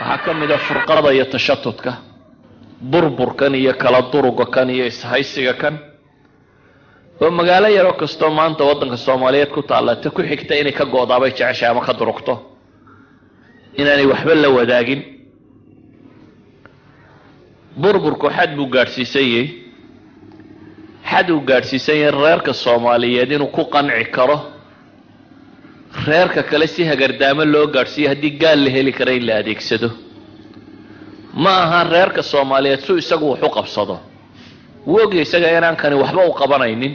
waxaa ka mid a furqada iyo tashatudka burburkan iyo kala duruga kan iyo ishaysiga kan. Oo magaalo yaroo kastoo maanta waddanka soomaaliyeed ku taallata ku xigta inay ka go-daabay jeceshay ama ka durugto. Inaanay waxba la wadaagin. Burburku xad buu gaadhsiisan yahay. Xad uu gaadhsiisan yahay reerka soomaaliyeed inuu ku qanci karo reerka kale si hagardaamo loo gaadhsiiyo haddii gaal la heli kara in la adeegsado. Ma aha reerka soomaaliyeed su isagu wax u qabsado. Wuu ogya isaga inaan kani waxba u qabanaynin.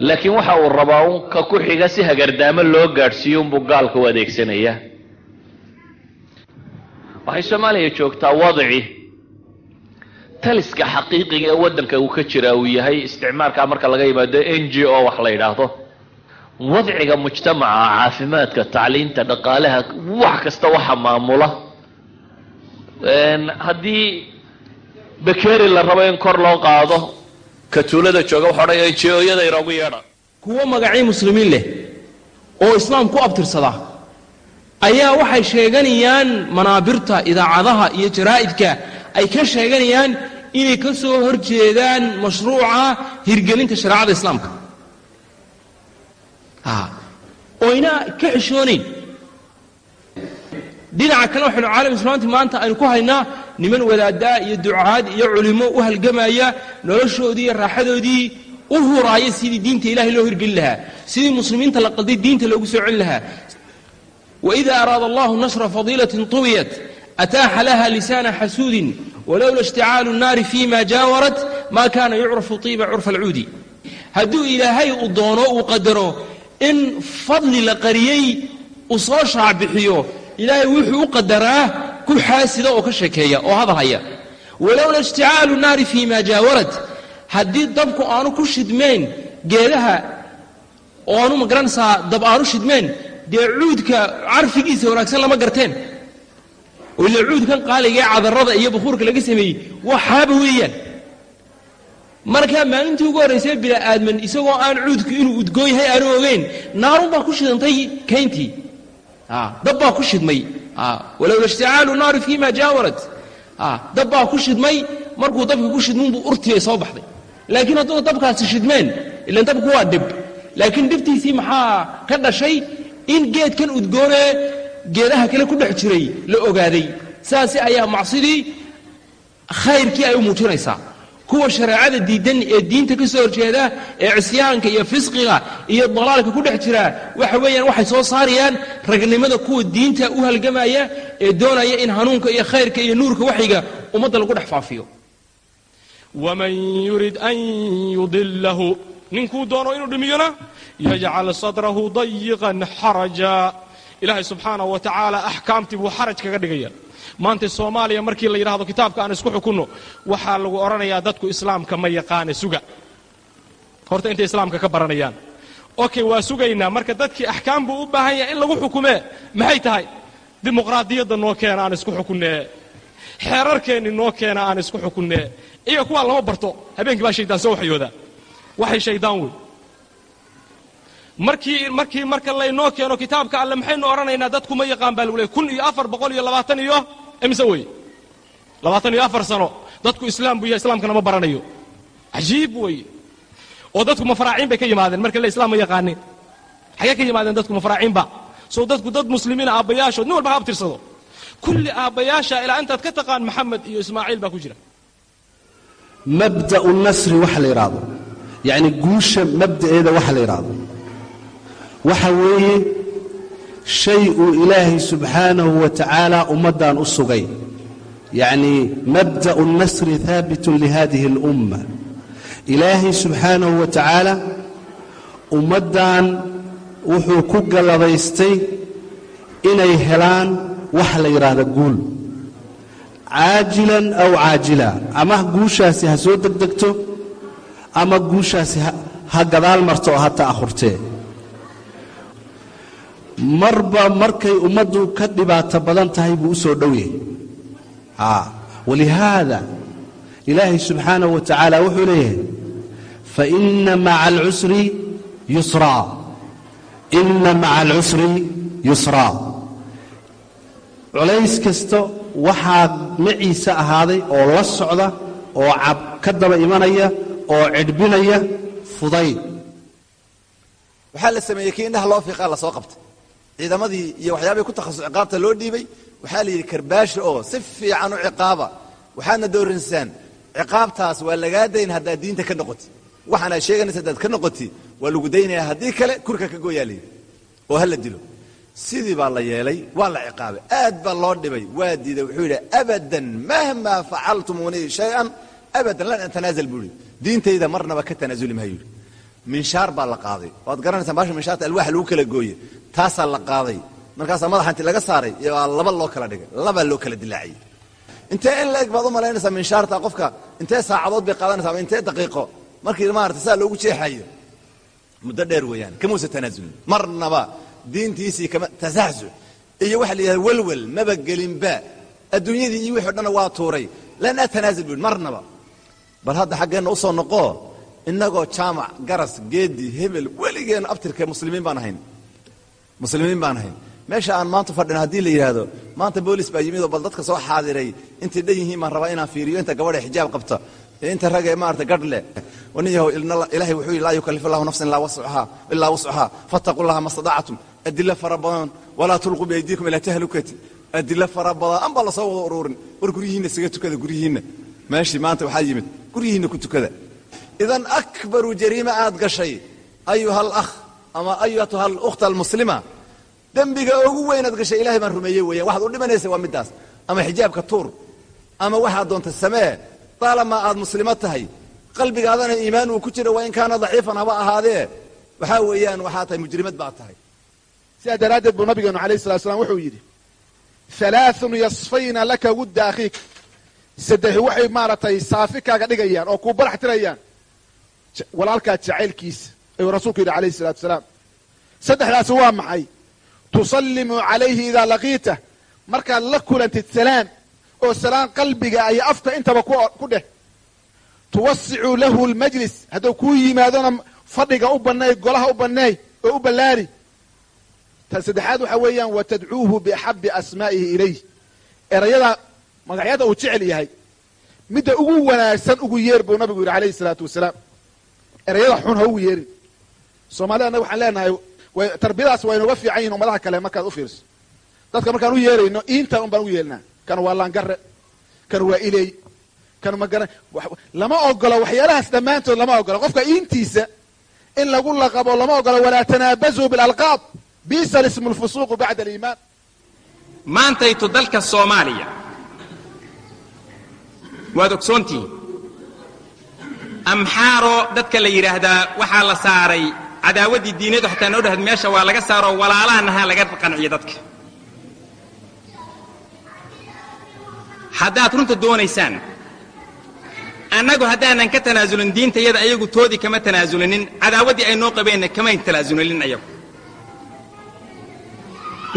Laakiin waxa uu rabaa un ka ku xiga si hagardaamo loo gaadhsiiyo unbuu gaalka u adeegsanayaa waxay soomaaliya joogtaa wadici taliska xaqiiqiga ee waddanka uu ka jira uu yahay isticmaalkaa marka laga yimaado n g o wax la yidhaahdo wadciga mujtamaca caafimaadka tacliinta dhaqaalaha wax kasta waxa maamula. Haddii bakeri la rabo in kor loo qaado ka tuulada jooga waxa odhanaya njooyada inoogu yeedha. Kuwo magacyo muslimiin leh oo islaam ku abtirsada ayaa waxay sheeganayaan manaabirta idaacadaha iyo jaraa'idka ay ka sheeganayaan inay ka soo hor jeedaan mashruuca hirgelinta shareecada islaamka oyna ka xishoonayn dhinaca kale waxaynu caalam islaamti maanta aynu ku haynaa niman wadaaddaa iyo ducaad iyo culimo u halgamaya noloshoodii iyo raaxadoodii u huraaya sidii diinta ilahay loo hirgelin lahaa sidii muslimiinta la qalday diinta loogu soo celin lahaa. Waida araada allahu nashra fadiilatin tuwiyat ataaxa laha lisaana xasuudin walowla ishticaalu nnaari fima jaawarat ma kana yucrafu tiiba curfa alcuudi. Hadduu ilaahay uu doono uu qadaro in fadli la qariyey uu soo shaacbixiyo ilaahay wuxuu u qadaraa ku xaasida oo ka sheekeeya oo hadal haya. Walowla ishticaalu naari fii ma jaawarad haddii dabku aanu ku shidmayn geedaha oo aanu ma garanaysaa dab aanu shidmayn dee cuudka carfigiisa wanaagsan lama garteen. Oo ila cuudkan qaaliga ee cadarada iyo bukuurka laga sameeyey waxaaba weeyaan markaa maalintii ugu horraysay bila'aadman isagoo aan cuudku inuu udgoon yahay aanu ogeyn naarun baa ku shidantay kayntii. Dab baa ku shidmay. Walowla ishticaalu naari fima jaawarad dab baa ku shidmay markuu dabka ku shidmunbuu urtiyay soo baxday. Laakiin hadduu dabkaasi shidmeen ilan dabku waa dhib. Laakiin dhibtiisii maxaa ka dhashay? In geedkan udgoonee geedaha kale ku dhex jiray la ogaaday. Saasi ayaa macsidii khayrkii ay u muujinaysaa kuwa shareecada diidan ee diinta ka soo horjeeda ee cisyaanka iyo fisqiga iyo dalaalka ku dhex jira waxa weeyaan waxay soo saarayaan ragnimada kuwa diinta u halgamaya ee doonaya in hanuunka iyo khayrka iyo nuurka waxyiga ummadda lagu dhex faafiyo. waman yurid an yudilahu ninkuu doono inuu dhimiyona yajcal sadrahu dayiqan xaraja ilaahay subxaanahu wa tacaala axkaamtii buu xaraj kaga dhigaya maanta soomaaliya markii la yidhahdo kitaabka aan isku xukunno waxaa lagu odhanayaa dadku islaamka ma yaqaane suga. Horta intay islaamka ka baranayaan. Okay waa sugaynaa. Marka dadkii axkaam buu u baahan yahay in lagu xukumee maxay tahay? Dimuqraadiyadda noo keena aan isku xukunnee xeerarkeenni noo keena aan isku xukunnee iyaga kuwaa lama barto. Habeenkii baa shaydaan soo waxyoodaa. Waxay shaydaan wey. Markii markii marka laynoo keeno kitaabka alle maxaynu odhanaynaa dadku ma yaqaan baa lagu leey kun iyo afar boqol iyo labaatan iyo imise wey labaatan iyo afar sano dadku islaam buu yahay islaamkana ma baranayo. Cajiib weeye oo dadku mafaraaciin bay ka yimaadeen marka le islaam ma yaqaanin xagee ka yimaadeen dadku mafaraaciinba soo dadku dad muslimiina aabbayaashood nin walba ha abtirsado kulli aabbayaasha ilaa intaad ka taqaan maxamed iyo ismaaciil baa ku jira. Mabda'u nasri waxa la yidhaahdo yacni guusha mabda'eeda waxa la yidhaahdo waxa weeye shay uu ilaahay subxaanahu wa tacaala ummaddan u sugay yacnii mabda'u nasri haabitun lihadihi اlumma ilaahay subxaanahu wa tacaala ummaddan wuxuu ku galladaystay inay helaan wax la yidhaahdo guul caajilan aw caajila ama guushaasi ha soo degdegto ama guushaasi ha gadaal marto oo ha ta'ahurtee marba markay ummaddu ka dhibaato badan tahay buu u soo dhow yahay. Walihaada ilaahay subxaanahu wa tacaala wuxuu leeyahay faina maca alcusri yusraa ina maca alcusri yusraa culays kasta waxaa maciise ahaaday oo la socda oo cab ka daba imanaya oo cidhbinaya fudayd. Waxaa la sameeyey kii indhaha loo fiiqaa la soo qabtay ciidamadii iyo waxyaabihii ku takhasus ciqaabta loo dhiibay waxaa la yidhi karbaasha oo si fiican u ciqaaba. Waxaadna dooransaan ciqaabtaas waa lagaa dayn haddaad diinta ka noqoti waxaan aad sheeganaysa haddaad ka noqoti waa lagu daynayaa haddii kale kurka ka gooyaa oo ha la dilo. Sidii baa la yeelay waa la ciqaabay. Aad baa loo dhibay waa diiday. Wuxuu yidhi abadan mahmaa facaltumuunii shay-an abadan lan atanaazal buu yidhi. Diintayda marnaba ka tanaasuli maha minshaar baa la qaaday. Waad garanaysaan baasha minshaarta alwaax lagu kala gooye. Taasaa la qaaday. Markaasaa madaxa inti laga saaray waa laba loo kala dhigay. Labaa loo kala dilaaciyey intee in la-eg baad u malaynaysaa minshaarta qofka? Intee saacadood bay qaadanaysaa ama intee daqiiqo? Markii maarata saa loogu jeexayo. Muddo dheer weeyaan. Kamuusa tanaasulin marnaba diintiisii kama tasaxsux iyo waxa la welwel maba gelinba adduunyadii iyo wixii o dhanna waa tuuray. Lan atanaasul buu marnaba. Bal hadda xaggeenna u soo noqo innagoo jaamac garas geedi hebel weligeenna abtirka muslimiin baan ahayn. Muslimiin baan ahayn. Meesha aan maanta fadhino haddii la yidhaahdo maanta boolis baa yimid oo bal dadka soo xaadiray intay dhan yihiin baan rabaa inaan fiiriyo inta gabadha xijaab qabta. Ee inta rag ee maarata gadh leh. Waniyahow ilaahay wuxuu yidhi laa yukallifu allahu nafsan ilaa wuscahaa fattaqu llaha ma stadactum adilo fara badan walaa tulquu biaydiikum ilaa tahlukati. Adilo fara badan baa la soo wada uruurin war guryihiinna isaga tukada guryihiinna meeshii maanta waxaa yimid guryihiinna ku tukada idan akbaru jariima aad gashay ayuha alakh ama ayatuha alukhta almuslima dembiga ugu weynaad gashay ilahay baan rumeeyey weeyaan waxaad u dhimanaysa waa middaas ama xijaabka tuur ama waxaad doonta samee taalamaa aad muslimo tahay qalbigaadana iimaan uu ku jira waa in kaana daciifan haba ahaadee waxaa weeyaan waxaa tahay mujrimad baad tahay sidaa daraaddeed buu nabigeenu alayh salatu slam wuxuu yidhi alaaun yasfayna laka wudda akhiik saddex waxay maaragtay saafi dhigayaan oo kuu barax tirayaan walaalkaa jacaylkiisa ayuu rasuulku yidhi alayh salatu salaam saddexdaasi waa maxay? Tusallimu calayhi idaa laqiita. Markaad la kulantid salaan oo salaan qalbiga iyo afka intaba ku dheh. Tuwasicu lahu lmajlis. Hadduu kuu yimaadona fadhiga u banneey golaha u banneey oo u ballaari. Tan saddexaad waxaa weeyaan wa tadcuuhu biaxabi asmaa'ihi ilayh. Erayada magacyada uu jecel yahay midda ugu wanaagsan ugu yeer buu nabigu yidhi alayhi salaatu wasalaam erayada xun ha ugu yeerin soomaalida annaga waxaan leenahay tarbiyadaas waa inuga fiican yihiin ummadaha kale markaad u fiirso. Dadka markaan u yeerayno iintan un baan ugu yeelnaa. Kan waa laangare kan waa iley kan magara lama ogolo waxyaalahaas dhammaantood lama ogolo qofka iintiisa in lagu laqabo lama ogolo walaa tanaabazuu bilalqaab bisa lismu lfusuuqu bacda aliimaan maantaytu dalka soomaaliya waad ogsoontihiin amxaaro dadka la yidhaahdaa waxaa la saaray cadaawaddii diinadu xataa noo dhahad meesha waa laga saaro walaalahanaha laga qanciyo dadka. Haddaad runta doonaysaan annagu haddaanan ka tanaasulin diinta iyada ayagu toodii kama tanaasulinin cadaawaddii ay noo qabeenna kamayn tanaasulinin ayagu.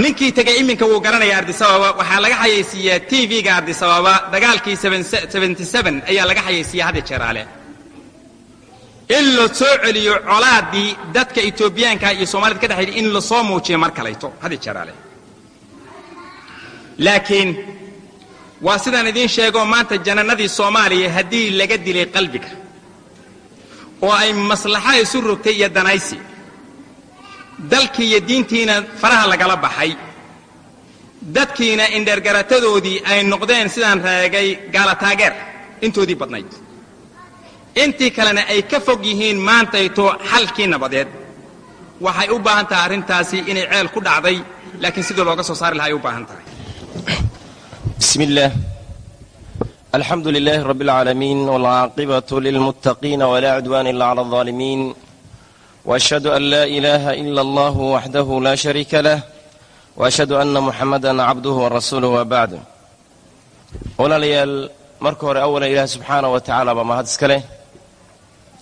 Ninkii tegay iminka wuu garanaya ardisababa waxaa laga xayaysiiyaa t v-ga ardisababa dagaalkii ayaa laga xayaysiiyaa hadda jeeraale in la soo celiyo colaaddii dadka etoobiyaanka iyo soomaalida ka dhexayda in la soo muujiyo mar kalayto hadda jeeraale laakiin waa sidaan idiin sheegoo maanta janannadii soomaaliya haddii laga dilay qalbiga oo ay maslaxa isu rogtay iyo danaysi dalkii iyo diintiina faraha lagala baxay dadkiina indheergaratadoodii ay noqdeen sidaan raagay gaala taageer intoodii badnayd intii kalena ay ka fog yihiin maantayto xalkii nabadeed. Waxay u baahan tahay arrintaasi inay ceel ku dhacday laakiin sidii looga soo saari laha ay u baahan tahay. Bismi illaah alxamdu lilaahi rabbi اlcaalamiin wاlcaaqibatu lilmuttaqiina wlaa cudwaana ila cla اlظaalimiin washhadu an laa ilaaha ila allah waxdahu laa shariika lah. Washhadu ana muxamada cabduhu warasuuluh wabacd walaalayaal marka hore awalan ilaah subxaanah wa tacaala baa mahad iska leh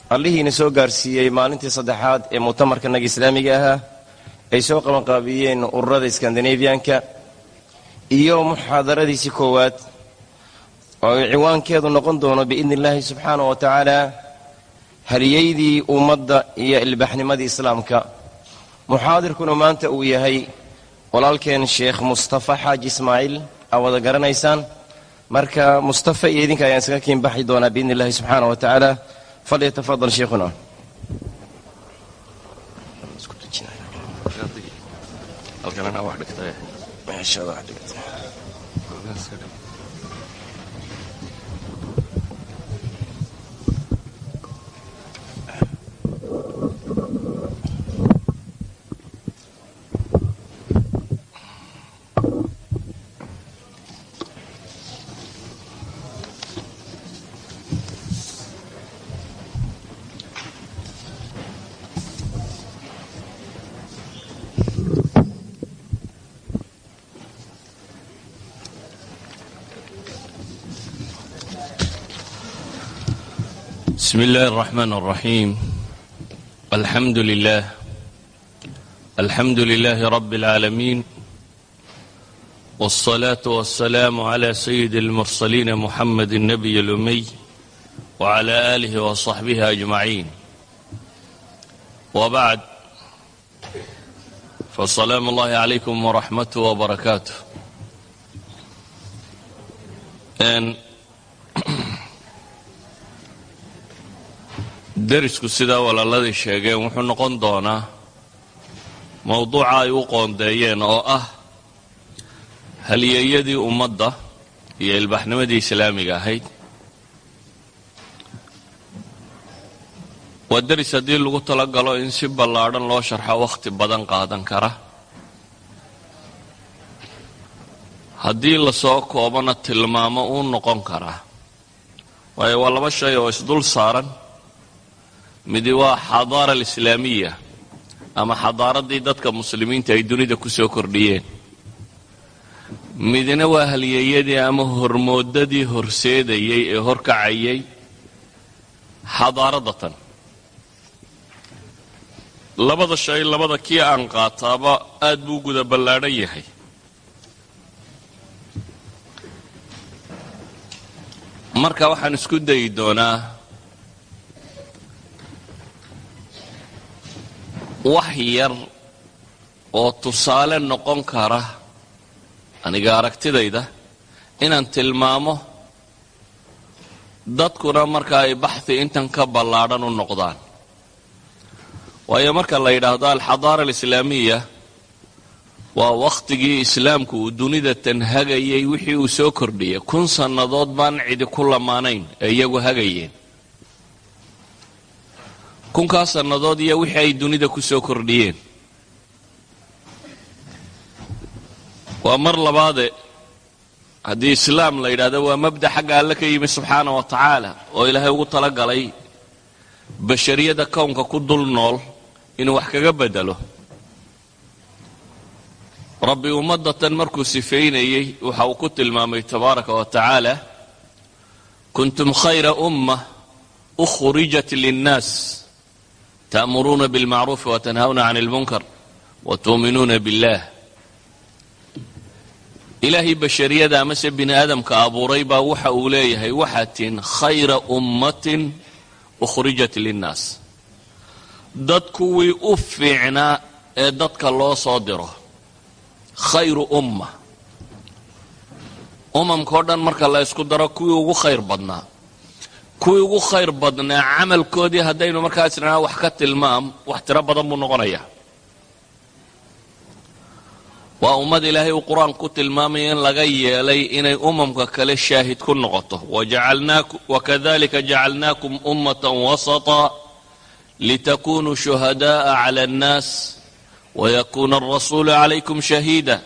allihiina soo gaarsiiyey maalintii saddexaad ee mu'tamarka naga islaamiga ahaa ay soo qabanqaabiyeen ururada skandinafiyanka iyo muxaadaradiisii koowaad oo ciwaankeedu noqon doono biidni illaahi subxaanah wa tacaala haliyaydii ummadda iyo ilbaxnimadii islaamka. Muxaadirkuna maanta uu yahay walaalkeen sheekh mustafa xaaji ismaaciil aa wada garanaysaan. Marka mustafa iyo idinka ayaan isaga kiin baxi doonaa biidni illahi subxaana wa tacaala falyatafadal sheikhuna بسم الله الرحمن الرحيم الحمد لله الحمد لله رب العالمين والصلاة والسلام على سيد المرسلين محمد النبي الأمي وعلى آله وصحبه أجمعين وبعد فالسلام الله عليكم ورحمته وبركاته أن derisku sidaa walaaladii sheegeen wuxuu noqon doonaa mowduuca ay u qoondeeyeen oo ah halyeeyadii ummadda iyo ilbaxnimadii islaamiga ahayd. Waa deris haddii lagu tala galo in si ballaadhan loo sharxo wakhti badan qaadan kara. Haddii la soo koobana tilmaamo uu noqon karaa. Waayo waa laba shay oo isdul saaran midi waa xadaara alislaamiya ama xadaaraddii dadka muslimiinta ay dunida ku soo kordhiyeen. Midina waa halyeeyadii ama hormoodadii horseedayay ee horkacayay xadaaradatan. Labada shay labada kii aan qaataaba aad buu guda ballaadhan yahay. Marka waxaan isku dayi doonaa wax yar oo tusaale noqon kara aniga aragtidayda inaan tilmaamo dadkuna marka ay baxhi intan ka ballaadhan u noqdaan. Waayo marka la yidhaahdo alxadaara alislaamiya waa wakhtigii islaamku uu dunida tanhagayay wixii uu soo kordhiyay kun sannadood baan cidi ku lamaanayn ee iyagu hagayeen kunkaa sannadood iyo wixii ay dunida ku soo kordhiyeen. Waa mar labaade haddii islaam la yidhahdo waa mabda xagga alle ka yimi subxaana wa tacaala oo ilaahay ugu tala galay bashariyada kownka ku dul nool inuu wax kaga bedelo rabbi ummadatan markuu sifeynayey waxa uu ku tilmaamay tabaaraka wa tacaala kuntum khayra umma ukhrijat linnaas ta'muruuna bilmacruufi watanhawna can اlmunkar watuuminuuna biاllah ilaahay bashariyada amase bini aadamka abuuray baa waxa uu leeyahay waxaad tihin khayra ummatin ukhrijat linnaas dad kuwii u fiicnaa ee dadka loo soo diro khayru umma umamka o dhan marka la ysku daro kuwii ugu khayr badnaa kuwii ugu khayr badnaa camalkoodii haddaynu markaas idhahnaa wax ka tilmaam wax tiro badan buu noqonayaa waa ummad ilaahay uu qur-aanku ku tilmaamaya in laga yeelay inay umamka kale shaahid ku noqoto wakadalika jacalnaakum ummata wasata litakunuu shuhadaءa clى اnnaas wayakuuna alrasuulu calaykum shahiida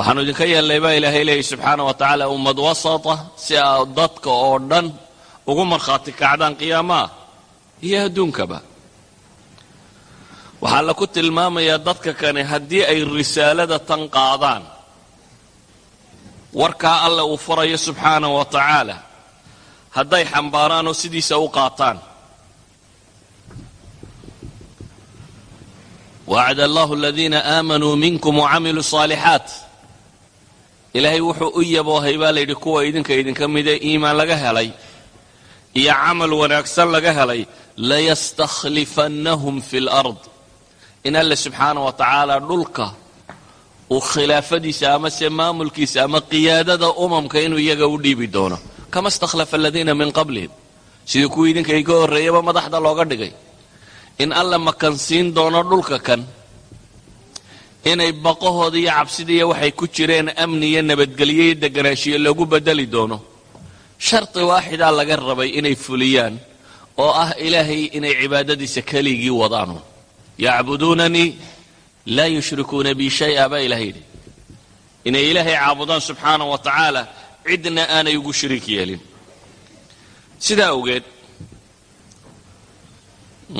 waxaanu idinka yeelnay baa ilaahay leeyay subxaana wa tacaala ummad wasata si aad dadka oo dhan ugu markhaati kacdaan qiyaamaha iyo adduunkaba. Waxaa la ku tilmaamayaa dadka kani haddii ay risaalada tan qaadaan. Warkaa alle uu farayo subxaana wa tacaala hadday xambaaraan oo sidiisa u qaataan. Wacd allahu aladiina aamanuu minkum wacamiluu saalixaat ilaahay wuxuu u yaboohay baa layidhi kuwa idinka idinka midee iimaan laga helay iyo camal wanaagsan laga helay layastakhlifannahum fi lard in alle subxaana wa tacaala dhulka uu khilaafadiisa ama se maamulkiisa ama qiyaadada umamka inuu iyaga u dhiibi doono. Kama istakhlafa aladiina min qablihim. Sidii kuwii idinka iga horreeyaba madaxda looga dhigay. In alla makansiin doono dhulka kan inay baqahooda iyo cabsidiiyo waxay ku jireen amni iyo nabadgelyo iyo deganaanshiyo loogu bedeli doono. Shardi waaxidaa laga rabay inay fuliyaan oo ah ilaahay inay cibaadadiisa keligii wadaanu yacbuduunanii laa yushrikuuna bi shay-a baa ilahay yidhi. Inay ilaahay caabudaan subxaana wa tacaala cidna aanay ugu shiriik yeelin. Sidaa awgeed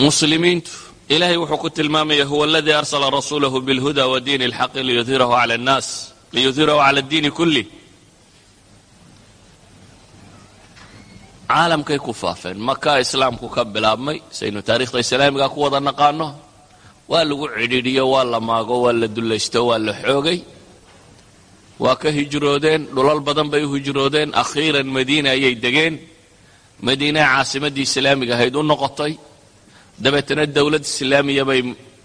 muslimiintu ilahay wuxuu ku tilmaamaya huwa aladii arsala rasuulahu bilhuda wa diini اlxaqi liyudhirahu cala اnnaas liyudhirahu cala اddiini kulih caalamkay ku faafeen maka islaamku ka bilaabmay saynu taarikhda islaamiga ku wada naqaano waa lagu cidhiidhiyo waa la maago waa la dullaysto waa la xoogay waa ka hijroodeen dhulal badan bay u hijroodeen akhiiran madiina ayay degeen madiinaa caasimaddii islaamiga ahayd u noqotay dabeetana dowlad islaamiya bay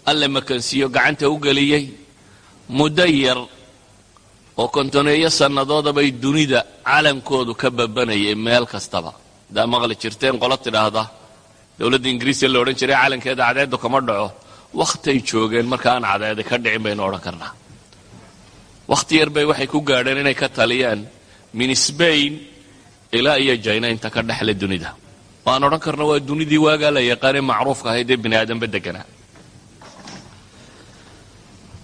alle makansiiyo gacanta u geliyey. Muddo yar oo kontoneeyo sannadooda bay dunida calankoodu ka babanayay meel kastaba. Haddaa maqli jirteen qolo tidhaahda dowladda ingiriiska la odhan jiray calankeeda cadeedu kama dhaco. Wakhtay joogeen marka aan cadeedi ka dhicin baynu odhan karnaa. Wakhti yar bay waxay ku gaadheen inay ka taliyaan min sbain ilaa iyo jina inta ka dhexle dunida waan odhan karna waa dunidii waagaa la yaqaanee macruufka ahayd ee bini aadamba deganaa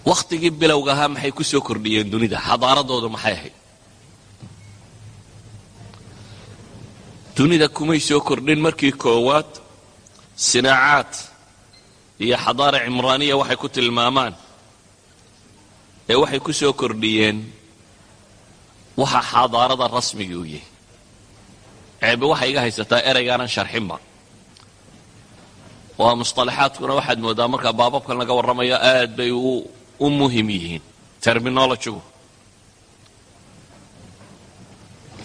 wakhtigii bilowga ahaa maxay ku soo kordhiyeen dunida? Xadaaradoodu maxay ahayd? Dunida kumay soo kordhin markii koowaad sinaacaad iyo xadaara cimraaniya waxay ku tilmaamaan. Ee waxay ku soo kordhiyeen waxa xadaarada rasmigii u yahay ceebe waxay iga haysataa ereygaanan sharxinba. Waa musطalaxaadkuna waxaad moodaa markaa baababkan laga warramayo aad bay u muhiim yihiin terminologigu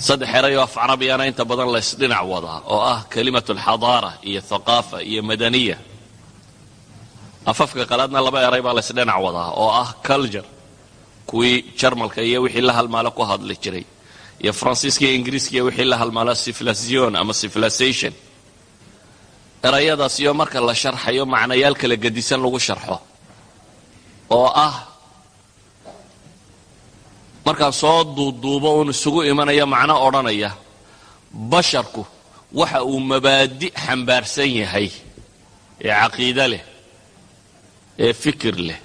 saddex erayoo af carabiyana inta badan laysdhinac wadaa oo ah kalimatu alxadaara iyo thaqaafa iyo madaniya. Afafka qalaadna laba eray baa laysdhinac wadaa oo ah culture kuwii jarmalka iyo wixii la halmaalo ku hadli jiray iyo faransiiska iyo ingiriiska iyo wixii la halmaalo civilization ama civilization. Erayadaas iyo marka la sharxayo macnayaal kala gedisan lagu sharxo oo ah markaa soo duuduubo uun isugu imanaya macno odhanaya basharku waxa uu mabaadi' xambaarsan yahay ee caqiide leh ee fikir leh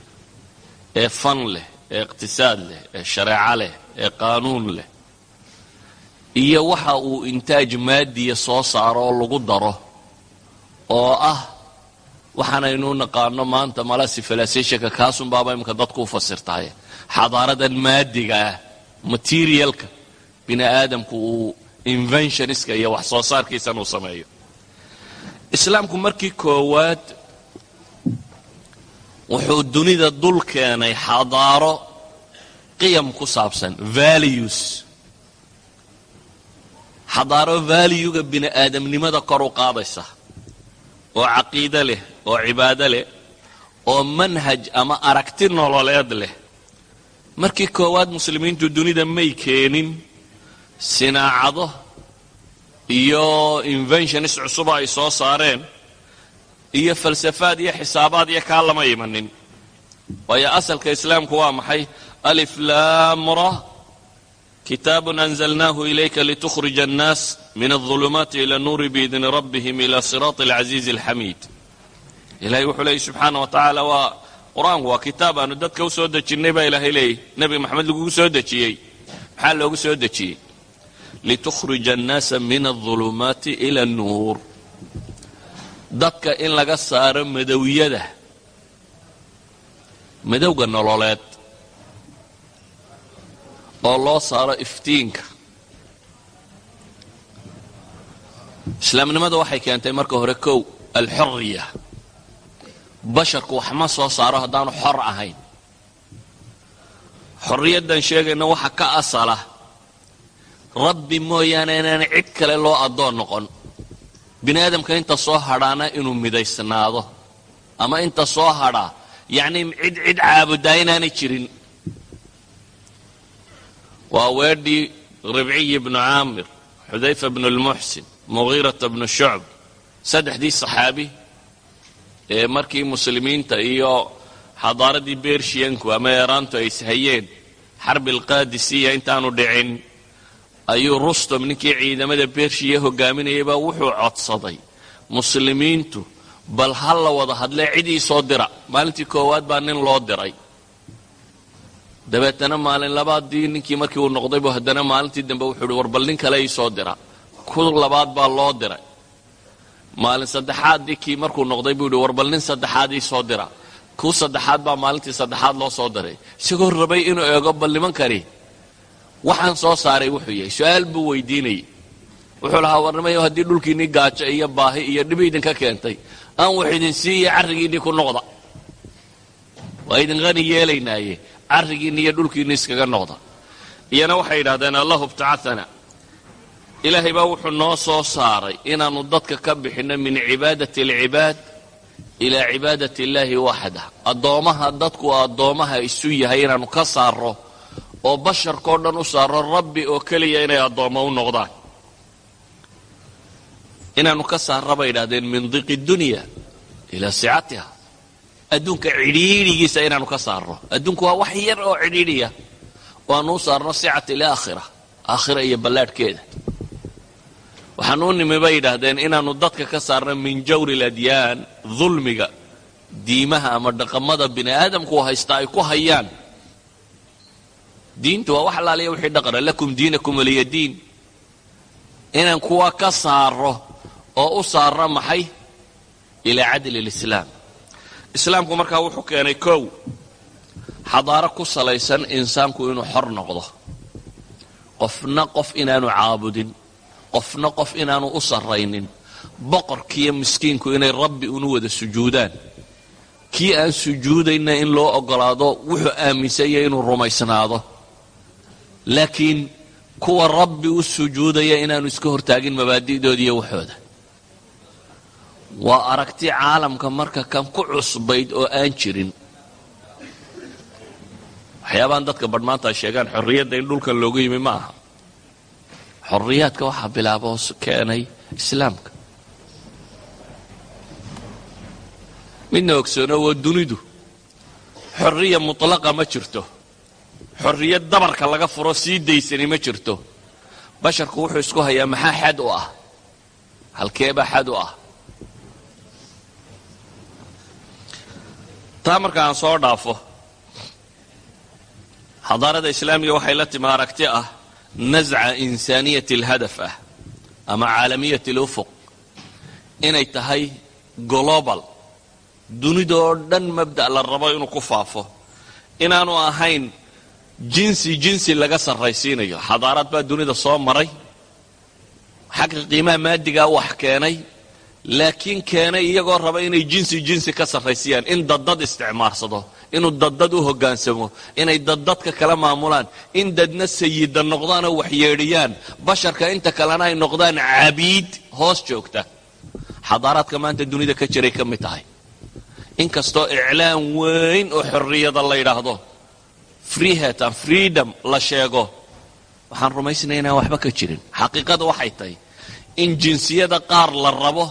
ee fan leh ee iqtisaad leh ee shareeco leh ee qaanuun leh iyo waxa uu intaaj maadiya soo saaro oo lagu daro oo ah waxaanaynu naqaano maanta mala civilizationka kaasunbaaba imika dadku u fasirtahay. Xadaaradan maadiga ah materialka bini aadamku uu inventionska iyo wax soo saarkiisan uu sameeyo. Islaamku markii koowaad wuxuu dunida dul keenay xadaaro qiyam ku saabsan values xadaaro valuega bini aadamnimada kor u qaadaysa oo caqiide leh oo cibaado leh oo manhaj ama aragti nololeed leh. Markii koowaad muslimiintu dunida may keenin sinaacado iyo inventionis cusuba ay soo saareen iyo falsafaad iyo xisaabaad iyo kaa lama imanin. Waayo asalka islaamku waa maxay? Alif kitaabun anzalnaahu ilayka litukhrija annaas min alظulumaati ila nuuri biidni rabbihim ila siraati alcaziizi alxamiid ilahay wuxuu leeyay subxaana wa tacaala waa qur'aanku waa kitaab aanu dadka u soo dejinnay baa ilaahay leeyay nebi maxamed lagugu soo dejiyey. Maxaa loogu soo dejiyey? Litukhrija annaasa min alظulumaati ila annuur dadka in laga saaro madowyada madowga nololeed oo loo saaro iftiinka. Islaamnimada waxay keentay marka hore kow alxoriya basharku wax ma soo saaro haddaanu xor ahayn. Xorriyaddan sheegayna waxa ka asala. Rabbi mooyaane inaan cid kale loo addoon noqon. Bini aadamka inta soo hadhaana inuu midaysnaado. Ama inta soo hadhaa yacnii cid cid caabudaa inaanay jirin waa weedhii ribciyi bnu caamir xudayfa bnu lmuxsin mugiirata bnu shucb saddexdii saxaabi ee markii muslimiinta iyo xadaaradii bershiyanku ama eeraantu ay ishayeen xarbi alqaadisiya intaanu dhicin ayuu rustom ninkii ciidamada bershiya hogaaminayay baa wuxuu codsaday muslimiintu bal ha la wada hadlee cidii soo dira. Maalintii koowaad baa nin loo diray dabeetana maalin labaadii ninkii markii uu noqdaybu haddana maalintii dambe wuxuu uhi war bal nin kale ii soo dira. Ku labaad baa loo diray. Maalin saddexaaddii markuu noqday buu yihi war bal nin saddexaad ii soo dira. Ku saddexaad baa maalintii saddexaad loo soo diray. Isagoo rabay inuu eego bal nimankani waxaan soo saaray wuxuu yahay su'aal buu weydiinayay wuxuu lahaa warnimayo haddii dhulkiinnii gaajo iyo baahi iyo dhib idinka keentay aan wax idin siiya carrigiinnii ku noqda. Waa idin qani yeelaynaaye carrigiinni iyo dhulkiinni iskaga noqda. Iyana waxay yidhahdeen allahu btacatana ilaahay baa wuxuu noo soo saaray inaannu dadka ka bixinno min cibaadati alcibaad ilaa cibaadati illaahi waxdah addoommaha dadku addoommaha isu yahay inaannu ka saarro oo basharkao dhan u saarro rabbi oo keliya inay addoommo u noqdaan. Inaannu ka saarra bay yidhahdeen min diqi dunya ilaa sicatiha adduunka cidhiidhigiisa inaannu ka saarro adduunku waa wax yar oo cidhiidhiya. Oo u saarno sicati ilaakhira aakhira iyo ballaadhkeeda. Waxaan u nimi bay yidhaahdeen inaannu dadka ka saarno min jawri aladyaan dulmiga diimaha ama dhaqamada bini aadamku haysta ay ku hayaan. Diintu waa wax alaaliya wixii dhaqana lakum diinakum waliya diin. Inaan kuwa ka saaro oo u saarno maxay? Ilaa cadli lislaam islaamku markaa wuxuu keenay kow xadaaro ku salaysan insaanku inuu xor noqdo. Qofna qof inaanu caabudin qofna qof inaanu u sarraynin boqorkiiyo miskiinku inay rabbi unu wada sujuudaan. Kii aan sujuudayna in loo oggolaado wuxuu aaminsanya inuu rumaysnaado. Laakiin kuwa rabbi u sujuudaya inaanu iska hortaagin mabaadi'dooda iyo waxooda waa aragti caalamka marka kan ku cusbayd oo aan jirin. Waxyaabahan dadka badhmaanta ay sheegaan xorriyadda in dhulkan loogu yimi ma aha xorriyaadka waxaa bilaabo keenay islaamka. Midna ogsoono waa dunidu. Xorriya mutlaqa ma jirto. Xorriyad dabarka laga furo sii daysani ma jirto. Basharku wuxuu isku hayaa maxaa xad u ah? Halkeebaa xad u ah taa marka aan soo dhaafo xadaarada islaamiga waxay la timi aragti ah nasca insaaniyati alhadaf ah ama caalamiyat alufuq inay tahay global. Dunidoo dhan mabda' la rabo inuu ku faafo. Inaanu ahayn jinsi jinsi laga sarraysiinayo. Xadaarad baa dunida soo maray. Xagga qiimaha maadigaa wax keenay laakiin keenay iyagoo raba inay jinsi jinsi ka sarraysiyaan in daddad isticmaarsado inuu daddad u hoggaansamo inay daddadka kala maamulaan in dadna sayida noqdaanoo waxyeedhiyaan basharka inta kalena ay noqdaan cabiid hoos joogta. Xadaaraadka maanta dunida ka jiray ka mid tahay. Inkastoo iclaan weyn oo xorriyada la yidhaahdo freehetan freedom la sheego waxaan rumaysnaya inaan waxba ka jirin. Xaqiiqada waxay tahay in jinsiyada qaar la rabo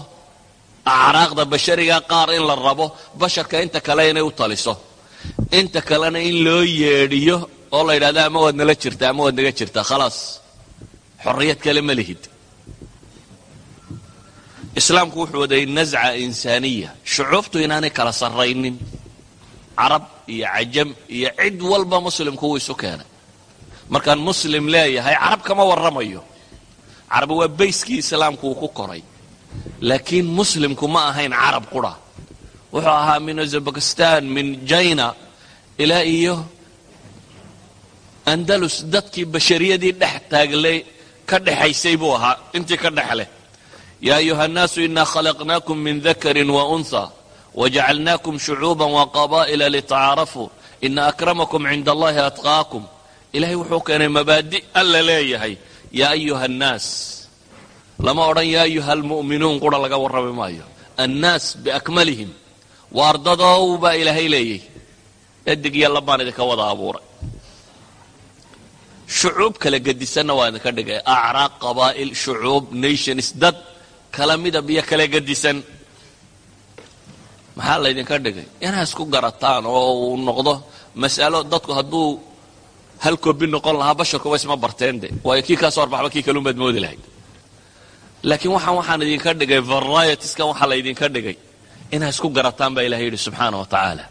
acraaqda bashariga qaar in la rabo basharka inta kale inay u taliso. Inta kalena in loo yeedhiyo oo la yidhahdo ama waad nala jirtaa ama waad naga jirtaa khalaas xorriyad kale ma lihid. Islaamku wuxuu waday nasca insaaniya. Shucuubtu inaanay kala sarraynin. Carab iyo cajam iyo cid walba muslimku wuu isu keenay. Markaan muslim leeyahay carab kama warramayo. Carab waa bayskii islaamku uu ku koray laakiin muslimku ma ahayn carab qura. Wuxuu ahaa min uzbekistan min jaina ilaa iyo andalus. Dadkii bashariyadii dhex taaglay ka dhexaysay buu ahaa. Intii ka dhex leh yaa ayuha nnaasu inaa khalaqnaakum min dakarin wa unha wajacalnaakum shucuuba waqabaa'ila litacaarafuu ina akramakum cinda allahi atqaakum. Ilaahay wuxuu keenay mabaadi' alla leeyahay yaa ayuha annaas lama odhan yaa ayuha almu'minuun qura laga warrami maayo. Annaas biakmalihim waa ardadow baa ilaahay leeyay. Edig iyo labaan idinka wada abuuray. Shucuub kala gedisanna waa idinka dhigay. Acraaq qabaa'il shucuub nations dad kala midab iyo kala gedisan. Maxaa laydinka dhigay? Inaa isku garataan oo uu noqdo mas'alo dadku hadduu hal kobi noqon lahaa basharkuba isma barteen de. Waayo kii kaa soo kii kaluunbaad moodi lahayd laakiin waxaan waxaan idinka dhigay varietiskan waxaa laydinka dhigay. Inaa isku garataan baa ilahay yidhi subxaana wa tacaala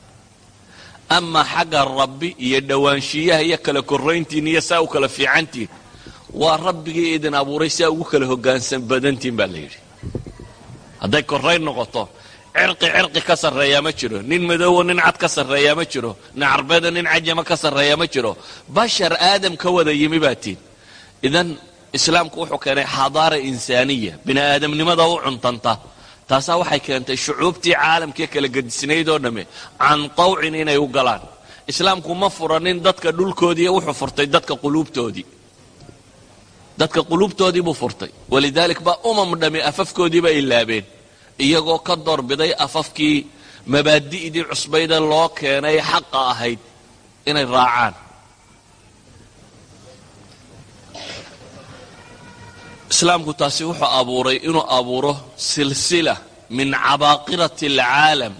amaa xagga rabbi iyo dhowaanshiyaha iyo kala korrayntiin iyo saa u kala fiicantiin waa rabbigii idin abuuray saa ugu kala hoggaansan badantiin baa la yidhi. Hadday korrayn noqoto cirqi cirqi ka sarreeyaa ma jiro nin madoowo nin cad ka sarreeyaa ma jiro nin carbeeda nin cajama ka sarreeyaa ma jiro. Bashar aadam ka wada yimi baa tiin idan islaamku wuxuu keenay xadaara insaaniya. Bini aadamnimada u cuntanta. Taasaa waxay keentay shucuubtii caalamkii kala gedisnayd oo dhamme can tawcin inay u galaan. Islaamku ma furanin dadka dhulkoodii wuxuu furtay dadka quluubtoodii. Dadka quluubtoodii buu furtay. Walidaalik baa umam dhamme afafkoodiiba ilaabeen. Iyagoo ka doorbiday afafkii mabaadi'dii cusbayda loo keenay xaqa ahayd inay raacaan islaamku taasi wuxuu abuuray inuu abuuro silsila min cabaaqirati alcaalam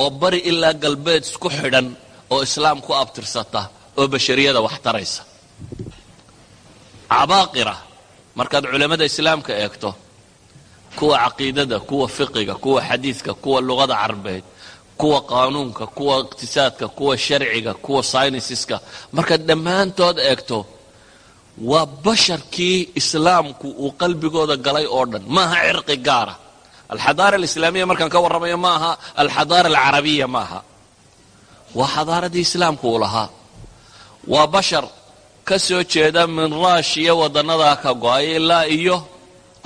oo bari ilaa galbeed isku xidhan oo islaam ku abtirsata oo bashariyada wax taraysa. Cabaaqira markaad culammada islaamka eegto kuwa caqiidada kuwa fiqiga kuwa xadiidka kuwa luqada carbeed kuwa qaanuunka kuwa iqtisaadka kuwa sharciga kuwa synisiska markaad dhammaantood eegto waa basharkii islaamku uu qalbigooda galay oo dhan. Maaha cirqi gaara. Alxadaara alislaamiya markaan ka warramayo ma aha alxadaara alcarabiya ma aha waa xadaaradii islaamku uu lahaa. Waa bashar ka soo jeeda min raashiya waddannadaa ka go'ay ilaa iyo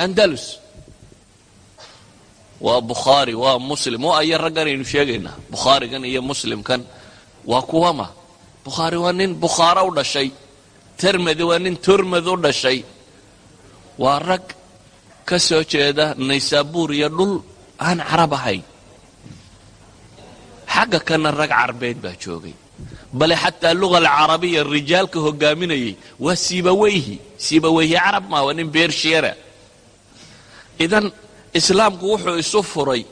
andalus. Waa bukhaari waa muslim. Waa aya raggan aynu sheegaynaa. Bukhaarigan iyo muslimkan waa kuwama bukhaari waa nin bukhaaro u dhashay termedi waa nin turmed u dhashay. Waa rag ka soo jeeda naysaabuur iyo dhul aan carab ahayn. Xagga kana rag carbeed baa joogay. Bale xataa luga alcarabiya rijaalka hogaaminayay waa sibaweyhi sibaweyhi carab maa waa nin beershiyara idan islaamku wuxuu isu furay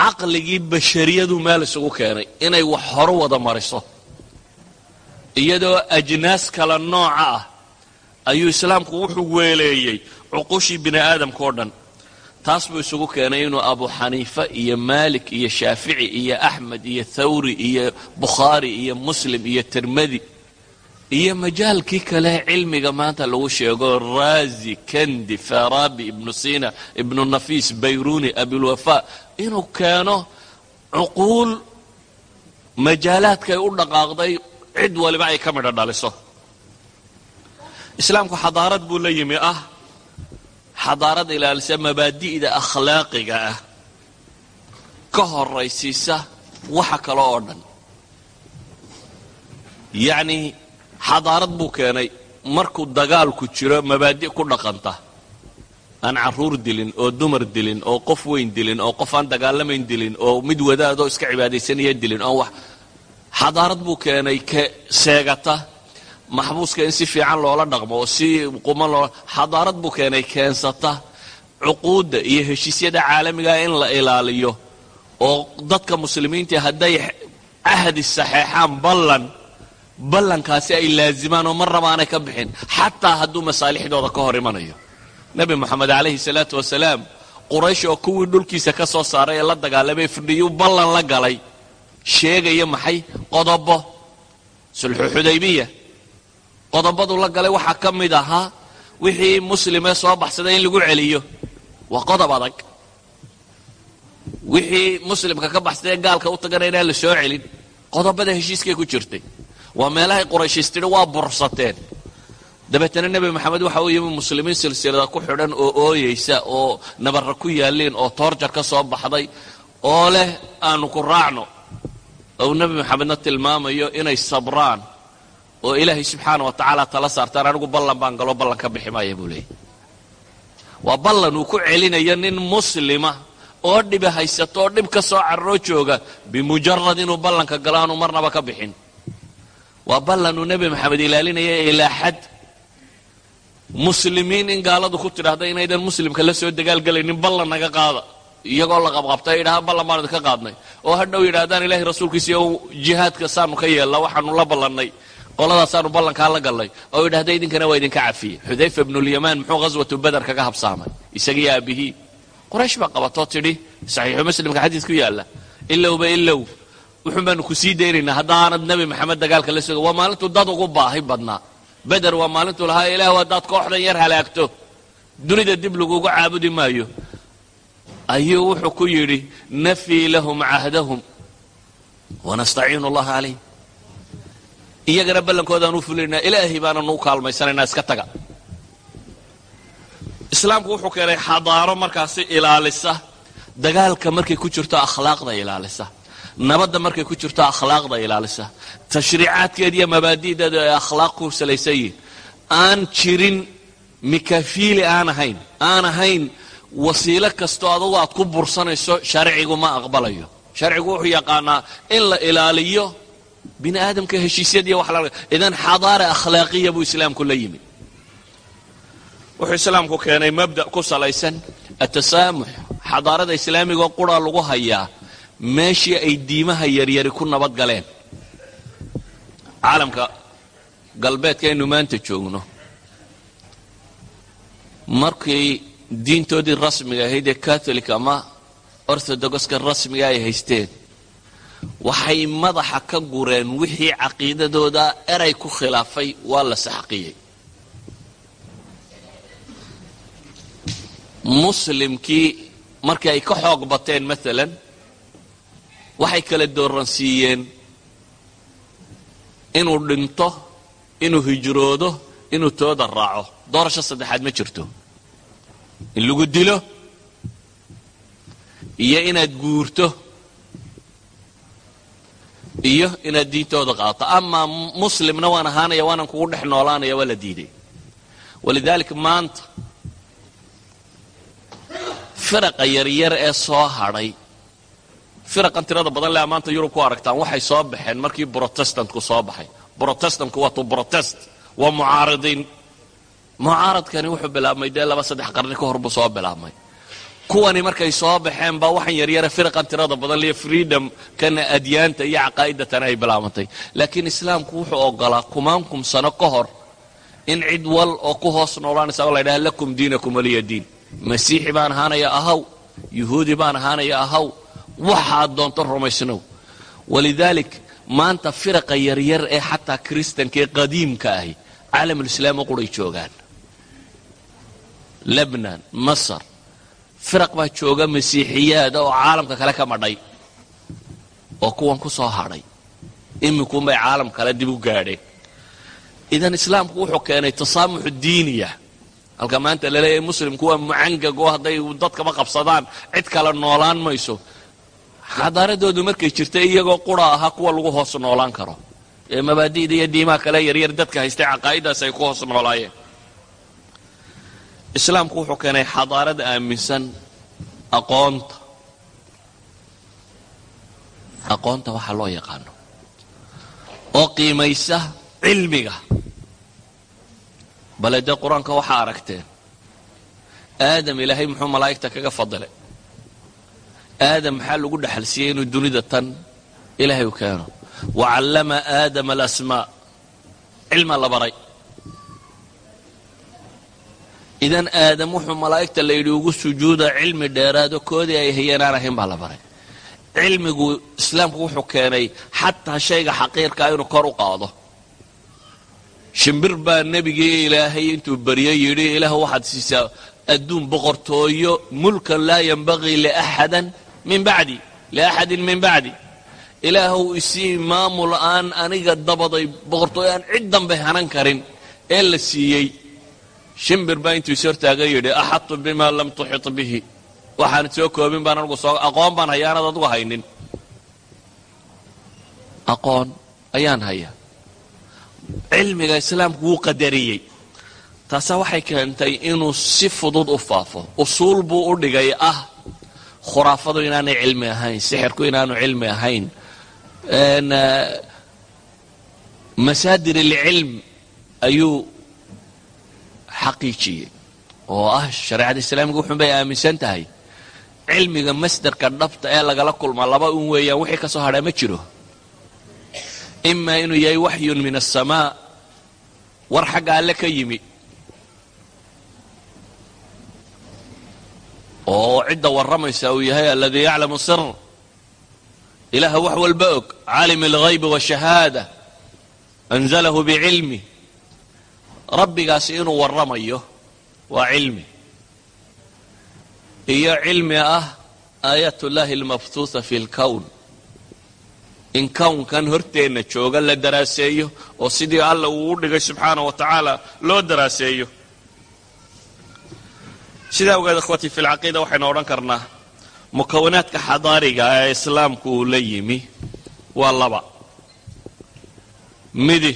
caqligii bashariyadu meel isugu keenay inay wax horo wada mariso iyadoo ajnaas kala nooca ah ayuu islaamku wuxuu weeleeyey cuqushii bini aadamka oo dhan. Taas buu isugu keenay inuu abu xaniifa iyo maalik iyo shaafici iyo axmed iyo thawri iyo bukhaari iyo muslim iyo tirmadi iyo majaalkii kale cilmiga maanta lagu sheego raazi kandi farabi ibnu sina ibnu nafiis bayruni abilwafa inuu keeno cuquul majaalaadkay u dhaqaaqday cid waliba ay ka midho dhaliso. Islaamku xadaarad buu la yimi ah xadaarad ilaalisa mabaadi'da akhlaaqiga ah. Ka horaysiisa waxa kale oo dhan. Yacnii xadaarad buu keenay markuu dagaalku jiro mabaadi' ku dhaqanta. Aan carruur dilin oo dumar dilin oo qof weyn dilin oo qof aan dagaalamayn dilin oo mid wadaadoo iska cibaadaysanaya dilin oo wax xadaarad buu keenay ke seegata maxbuuska in si fiican loola dhaqmo si quman loo xadaarad buu keenay keensata cuquudda iyo heshiisyada caalamigaa in la ilaaliyo oo dadka muslimiinta hadday ahdi saxeexaan ballan ballankaasi ay laazimaan oo mar raba aanay ka bixin xataa hadduu masaalixdooda ka hor imanayo. Nebi moxamed calayhi salaatu wasalaam quraysh oo kuwii dhulkiisa ka soo saaray ee la dagaalamay fidhiyuu ballan la galay sheegaya maxay? Qodobo. Sulxu xudaybiya. Qodobadu la galay waxaa ka mid ahaa wixii muslimee soo baxsaday in lagu celiyo. Waa qodob adag. Wixii muslimka ka baxsaday ee gaalka u tagana inaan la soo celin. Qodobada heshiiskay ku jirtay. Waa meelahay qurayshiis tidhi waa bursateen. Dabeetana nebi maxamed waxa uu yimi muslimiin silsilada ku xidhan oo ooyeysa oo nabarra ku yaaliin oo toorjar ka soo baxday oo leh aanu ku raacno ou nebi maxamedna tilmaamayo inay sabraan oo ilaahay subxaana wa tacaala tala saartaan anigu ballan baan galo ballan ka bixi maaya buu leeyay waa ballan uu ku celinayo nin muslima oo dhibi haysato oo dhib ka soo carroo jooga bimujarad inuu ballanka galo aanu marnaba ka bixin. Waa ballanuu nebi maxamed ilaalinaya ilaa xad. Muslimiin in gaaladu ku tidhaahda inaydan muslimka la soo dagaalgelaynin ballan naga qaada iyagoo la qabqabtay yidhahaan ballan baan idinka qaadnay oo hadhow yidhahdaan ilahay rasuulkiisa jihaadka saanu ka yeella waxaanu la ballannay qoladaasaanu ballankaa la gallay oo yidhahda idinkana waa idinka cafiyey. Xudayfa ibnulyamaan muxuu ghaswatu beder kaga habsaamay isagii aabihii qoraysh baa qabatoo tidhi saxiixu muslimka xadiis ku yaalla ilowba ilow wuxuun baanu ku sii daynaynaa haddaanad nebi maxamed dagaalka la soga waa maalintuu dad ugu baahi badnaa. Beder waa maalintuu lahaa ilaah haddaad kooxdan yar halaagto. Dunida dib lagugu caabudi maayo ayuu wuxuu ku yidhi nafii lahum cahdahum wanastaciinu allaha calayhim iyagana ballankoodaanu u fulinaa ilaahay baananu u kaalmaysanaynaa iska taga. Islaamku wuxuu keenay xadaaro markaasi ilaalisa dagaalka markay ku jirto akhlaaqda ilaalisa nabadda markay ku jirto akhlaaqda ilaalisa tashriicaadkeeda iyo mabaadi'deeda ay akhlaaq ku salaysan yihiin aan jirin mikafiili aan ahayn aan ahayn wasiilo kastoo adugu aad ku bursanayso sharcigu ma aqbalayo. Sharcigu wuxuu yaqaanaa in la ilaaliyo bini aadamka heshiisyadiiy wax la idan xadaara akhlaaqiya buu islaamku la yimi wuxuu islaamku keenay mabda ku salaysan atasaamux xadaarada islaamigoo quraa lagu hayaa meeshii ay diimaha yaryari ku nabad galeen. Caalamka galbeedka aynu maanta joogno markii diintoodii rasmiga ahayd ee catholic ama orthodoxka rasmiga ay haysteen waxay madaxa ka gureen wixii caqiidadooda eray ku khilaafay waa la saxqiyey muslimkii markii ay ka xoog bateen maalan waxay kala dooransiiyeen inuu dhinto inuu hijroodo inuu tooda raaco. Doorasho saddexaad ma jirto in lagu dilo? Iyo inaad guurto? Iyo inaad diintooda qaadato amaa muslimna waan ahaanaya waanan kugu dhex noolaanaya waa la diiday walidaalika maanta firaqa yaryar ee soo hadhay firaqan tirada badan lea maanta yurub ku aragtaan waxay soo baxeen markii brotestantku soo baxay. Brotestantku waa tu protest waa mucaaridiin mucaaradkani wuxuu bilaabmay dee laba saddex qarni ka hor buu soo bilaabmay. Kuwani markay soo baxeen baa waxan yaryara firaqan tirada badan liyo freedom kana adyaanta iyo caqaa'idatana ay bilaabantay laakiin islaamku wuxuu ogolaa kumaankum sano ka hor in cid wal oo ku hoos noolaanaysa oo la ydhaha lakum diinakum waliya diin. Masiixi baan ahaanaya ahaw yuhuudi baan ahaanaya ahaw waxaad doonto rumaysnow. Walidaalik maanta firaqa yaryar ee xataa kristanka ee qadiimka ahi caalamulislaam oo quray joogaan lebnan masar. Firaq baa jooga masiixiyaada oo caalamka kale ka madhay oo kuwan ku soo hadhay. Iminkuunbay caalam kale dib u gaadheen idan islaamku wuxuu keenay tasaamuxu diiniya. Halka maanta la leeyahay muslimku waa mucangag oo hadday dadkaba qabsadaan cid kale noolaan mayso. Xadaaradoodu markay jirtay iyagoo qura ahaa kuwa lagu hoos noolaan karo. Ee mabaadi'da iyo diimaha kale yaryar dadka haystay caqaa'idaas ay ku hoos noolaayeen islaamku wuxuu keenay xadaarad aaminsan aqoonta. Aqoonta waxaa loo yaqaano oo qiimaysa cilmiga. Bale dee qur'aanka waxaa aragteen aadam ilaahay muxuu malaa'igta kaga fadilay aadam maxaa lagu dhexalsiiyey inuu dunida tan ilaahay u keeno? Wacallama aadama alasmaa. Cilmaa la baray idan aadam wuxuu malaa'igta la yidhi ugu sujuuda cilmi dheeraado koodii ay hayeen aan ahayn baa la baray. Cilmigu islaamku wuxuu keenay xataa shayga xaqiirkaa inuu kor u qaado. Shimbir baa nebigii ilaahay intuu baryo yidhi ilaah waxaad siisaa adduun boqortooyo mulkan laa yanbagii liaxadan min bacdi liaxadin min bacdi. Ilaahuw isii maamul aan aniga dabaday boqortooyo aan cid dambe hanan karin ee la siiyey shimbir baa intuu is hortaaga yidhi axadtu bima lam tuxit bihi. Waxaan soo koobin baan anigu soo aqoon baan haya anaad adigu haynin. Aqoon? Ayaan haya cilmiga islaamku wuu qadariyey. Taasaa waxay keentay inuu si fudud u faafo. Usuul buu u dhigay ah khuraafadu inaanay cilmi ahayn sixirku inaanu cilmi ahayn. Masaadir alcilm ayuu xaqiijiyey oo ah shareecada islaamiga wuxuun bay aaminsan tahay. Cilmiga masderka dhabta ee lagala kulma laba un weeyaan wixii ka soo hadhaa ma jiro. Imaa inuu yahay waxyun min asamaa war xagga alle ka yimi. Oo cidda warramaysa uu yahay aladii yaclamu sir ilaaha wax walba og caalim alghaybi washahaada anzalahu bicilmi rabbigaasi inuu warramayo waa cilmi. Iyo cilmi ah aayat ullaahi almabhuuha fi lkown in kownkan horteenna jooga la daraaseeyo oo sidii alla uu u dhigay subxaana wa tacaala loo daraaseeyo. Sidaa ogeed ikhwatii fi lcaqiida waxaynu odhan karnaa mukawanaadka xadaariga ee islaamku uu la yimi waa laba. Midi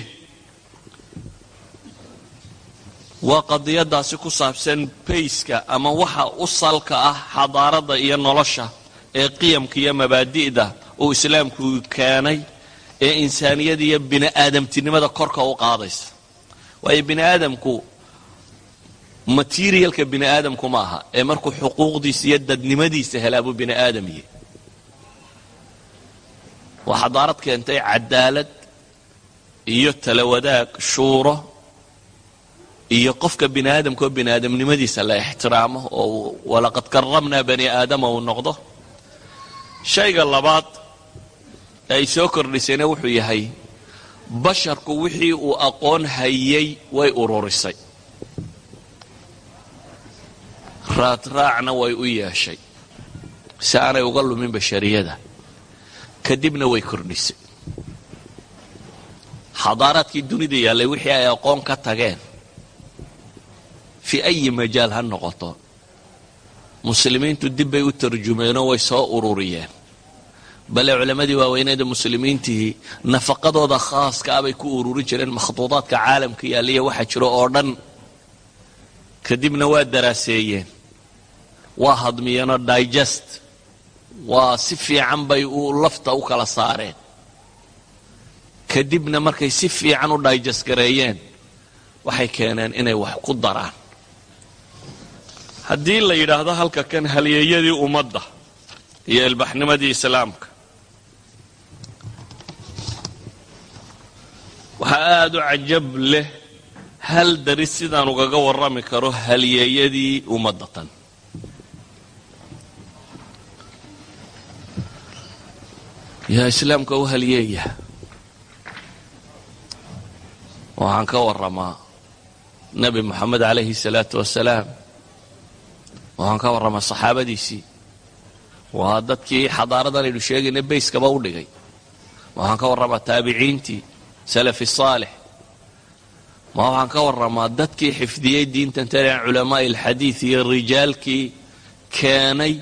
waa qadiyadaasi ku saabsan bayska ama waxa u salka ah xadaaradda iyo nolosha ee qiyamka iyo mabaadi'da uu islaamku keenay ee insaaniyada iyo bini aadamtinimada korka u qaadaysa. Waayo bini aadamku materialka bini aadamku ma aha ee markuu xuquuqdiisa iyo dadnimadiisa helaa buu bini aadam yahy waa xadaarad keentay cadaalad iyo tala wadaag shuuro iyo qofka bini aadamka oo bini aadamnimadiisa la ixtiraamo oo walaqad karamnaa bani aadama uu noqdo shayga labaad ee ay soo kordhisayna wuxuu yahay basharku wixii uu aqoon hayay way ururisay. Raadraacna way u yeeshay. Si aanay uga lumin bashariyada kadibna way kordhisay. Xadaaraadkii dunida yaallay wixii ay aqoon ka tageen fii ayi majaal ha noqoto muslimiintu dib bay u tarjumeenoo way soo ururiyeen bale culammadii waaweyneeda muslimiintii nafaqadooda khaaska bay ku ururin jireen makhduudaadka caalamka yaallaya waxa jiro oo dhan kadibna waa daraaseeyeen waa hadmiyeenoo digest waa si fiican bay u lafta u kala saareen kadibna markay si fiican u digest gareeyeen waxay keeneen inay wax ku daraan haddii la yidhaahdo halka kan halyeeyadii ummadda iyo ilbaxnimadii islaamka. Waxaa aada u cajab leh hal daris sidaan ugaga warrami karo halyeeyadii ummadda tan. Yaa islaamka u halyeeya waxaan ka warramaa nebi moxamed calayhi salaatu wasalaam waxaan ka warramaa saxaabadiisii. Waa dadkii xadaaradan aynu sheegayna bayskaba u dhigay. Waxaan ka warramaa taabiciintii salafi saalix. Ma waxaan ka warramaa dadkii xifdiyey diintan tale an culamaa'i iyo rijaalkii keenay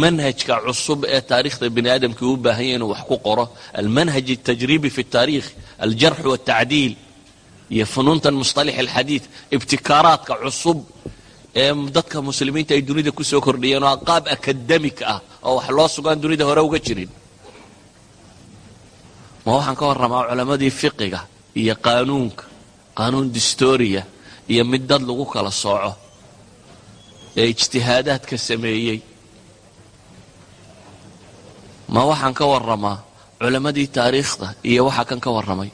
manhajka cusub ee taarikhda bini aadamkii u baahan yah inuu wax ku qoro. Almanhaj altajribi fi اtaarikh aljarx waltacdiil iyo funuuntan musطalax alxadiid ibtikaaraadka cusub ee dadka muslimiinta ay dunida ku soo kordhiyeen oo qaab akademik ah oo wax loo sugaan dunida hore uga jirin. Ma waxaan ka warramaa culammadii fiqiga iyo qaanuunka qaanuun distoria iyo mid dad lagu kala sooco ee ijtihaadaadka sameeyey. Ma waxaan ka warramaa culammadii taariikhda iyo waxaa kan ka warramay.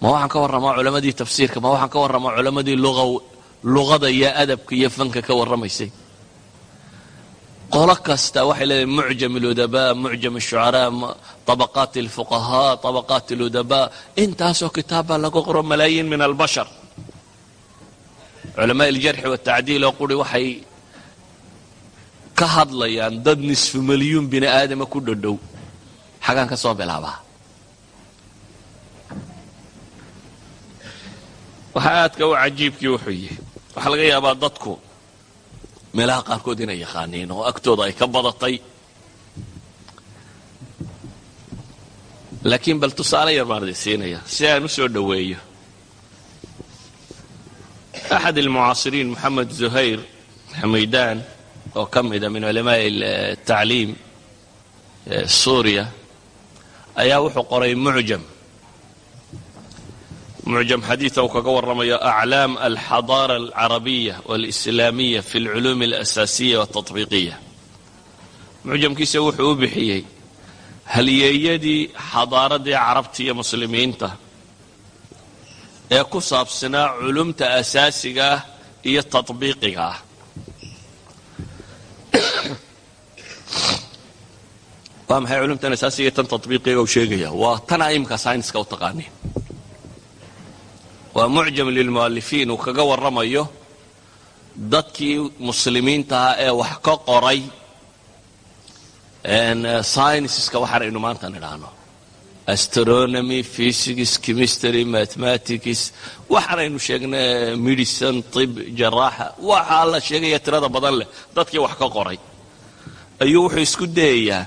Ma waxaan ka warramaa culammadii tafsiirka ma waxaan ka warramaa culammadii luqada iyo adabka iyo fanka ka warramaysay. Qolo kasta waxay leedahay mucjam aludabaa mucjam ashucaraa طabaqaat alfuqahaa طabaqaat aludabaa intaasoo kitaab baa laga qoro malaayiin min albashar. Culamaa aljarxi watacdiil oo quri waxay ka hadlayaan dad nisfu milyuun bini aadama ku dhodhow xagaan ka soo bilaabaa. Waxaa aadka u cajiibkii wuxuu yihi waxaa laga yaabaa dadku meelaha qaarkood inay yaqaaniin oo agtooda ay ka badatay. Laakiin bal tusaale yar baan idin siinaya si aan u soo dhoweeyo. Axad almucaasiriin moxamed zuhayr xamaydaan oo ka mida ah min culamaaءi atacliim suuriya ayaa wuxuu qoray mucjam mucjam xadiida uu kaga warramayo aclaam alxadaara alcarabiya walislaamiya fi alculuumi alasaasiya waltatbiiqiya mucjamkiisa wuxuu u bixiyey halyeeyadii xadaaradii carabta iyo muslimiinta ee ku saabsanaa culumta asaasiga ah iyo tatbiiqiga ah? Waa maxay culumtan asaasiga iyo tan tatbiiqiga waa mucjam lilmu'alifiin uu kaga warramayo dadkii muslimiintaha ee wax ka qoray scienceska waxaan aynu maanta nidhaahno. Astronomy physics chemistry mathematics waxaan aynu sheegnay medicine tib jaraaxa waxaa la sheegaya tirada badan leh dadkii wax ka qoray. Ayuu wuxuu isku dayayaa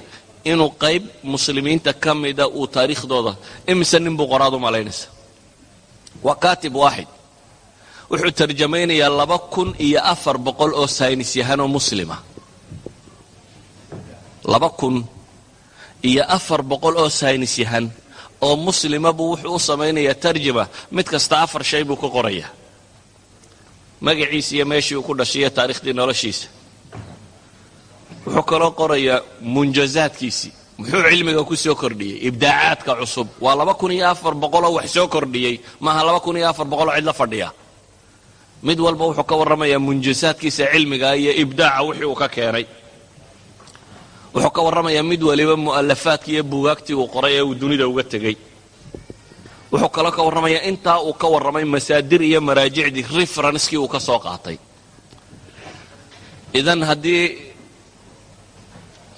inuu qayb muslimiinta ka mida uu taariikhdooda imise nin buu qoraad u malaynaysa waa katib waaxid wuxuu tarjamaynayaa laba kun iyo afar boqol oo saynis yahanoo muslima. Laba kun iyo afar boqol oo saynis yahan oo muslima buu wuxuu u samaynayaa tarjama mid kasta afar shay buu ka qorayaa magaciisa iyo meeshii uu ku dhashay iyo taariikhdii noloshiisa. Wuxuu kaloo qorayaa munjazaadkiisii muxuu cilmiga ku soo kordhiyey? Ibdaacaadka cusub. Waa laba kun iyo afar boqoloo wax soo kordhiyey. Maaha laba kun iyo afar boqoloo cid la fadhiya. Mid walba wuxuu ka warramayaa munjazaadkiisa cilmiga iyo ibdaaca wixii uu ka keenay. Wuxuu ka warramayaa mid waliba mu'alafaadkii iyo buugaagtii uu qoray ee uu dunida uga tegey. Wuxuu kaloo ka warramayaa intaa uu ka warramay masaadir iyo maraajicdii referenskii uu ka soo qaatay. Idan haddii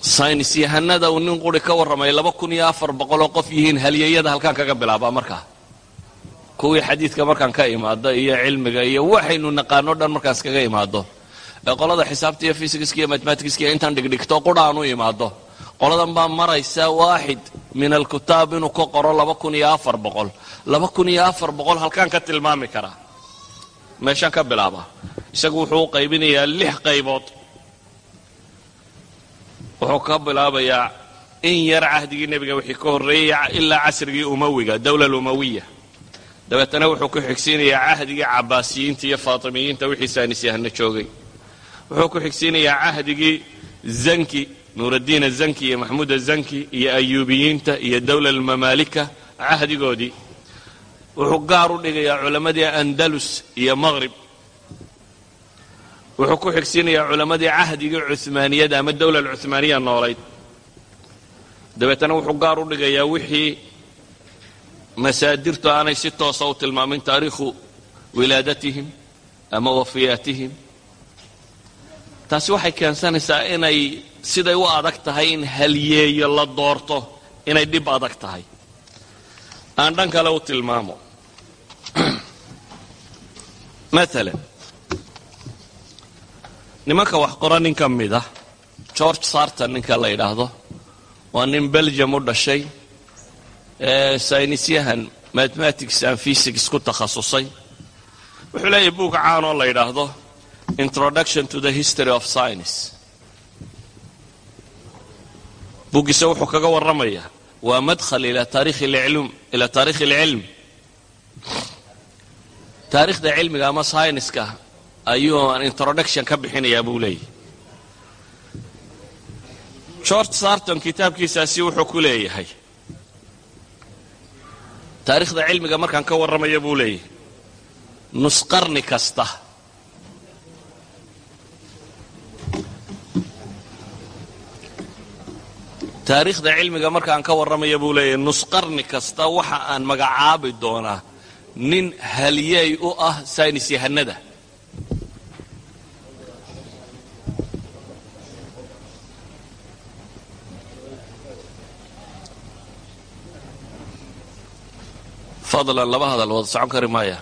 saynis yahanada uu nin quri ka warramay laba kun iyo afar boqoloo qof yihiin halyeyada halkaan kaga bilaabaa markaa. Kuwii xadiidka markaan ka imaado iyo cilmiga iyo waxaynu naqaano dhan markaan iskaga imaado. Qolada xisaabta iyo fysikiska iyo mathematicska iyo intaan dhigdhigto qura aan u imaado. Qoladan baa maraysa waaxid min alkutaab inuu ka qoro laba kun iyo afar boqol. Laba kun iyo afar boqol halkaan ka tilmaami karaa meeshaan ka bilaabaa isagu wuxuu u qaybinayaa lix qaybood wuxuu ka bilaabayaa in yar cahdigii nebiga wixii ka horreeyey ilaa casrigii umawiga dowla lumawiya. Dabeetana wuxuu ku xigsiinayaa cahdigii cabaasiyiinta iyo faatimiyiinta wixii saanisyahana joogay. Wuxuu ku xigsiinayaa cahdigii zanki nuuraddiin azanki iyo maxmuud azanki iyo ayuubiyiinta iyo dowla almamaalika cahdigoodii. Wuxuu gaar u dhigayaa culammadii andalus iyo maqrib wuxuu ku xigsiinayaa culammadii cahdigii cuhmaaniyada ama dowla alcuhmaaniya noolayd. Dabeetana wuxuu gaar u dhigayaa wixii masaadirtu aanay si toosa u tilmaamin taariikhu wilaadatihim ama wafiyaatihim. Taasi waxay keensanaysaa inay siday u adag tahay in halyeeyo la doorto inay dhib adag tahay. Aan dhan kale u tilmaamo. Maalan nimanka wax qora nin ka mid ah george sarton ninka la yidhaahdo waa nin belgium u dhashay saynisyahan mathematics and physics ku takhasusay. Wuxuu leeyahay buug caan oo la yidhaahdo introduction to the history of science. Buuggiisa wuxuu kaga warramayaa waa madkhal ila taarikhi lclum ila taarikhi alcilm taarikhda cilmiga ama syniska ayuu aan introduction ka bixinayaa buu leeyahy george sarton kitaabkiisaasi wuxuu ku leeyahay. Taarikhda cilmiga markaan ka warramaya buu leeyahay. Nusqarni kasta. Taariikhda cilmiga markaan ka warramaya buu leeyahay. Nusqarni kasta waxa aan magacaabi doonaa nin halyeey u ah saynis yahanada fadlan laba hadal wada socon kari maaya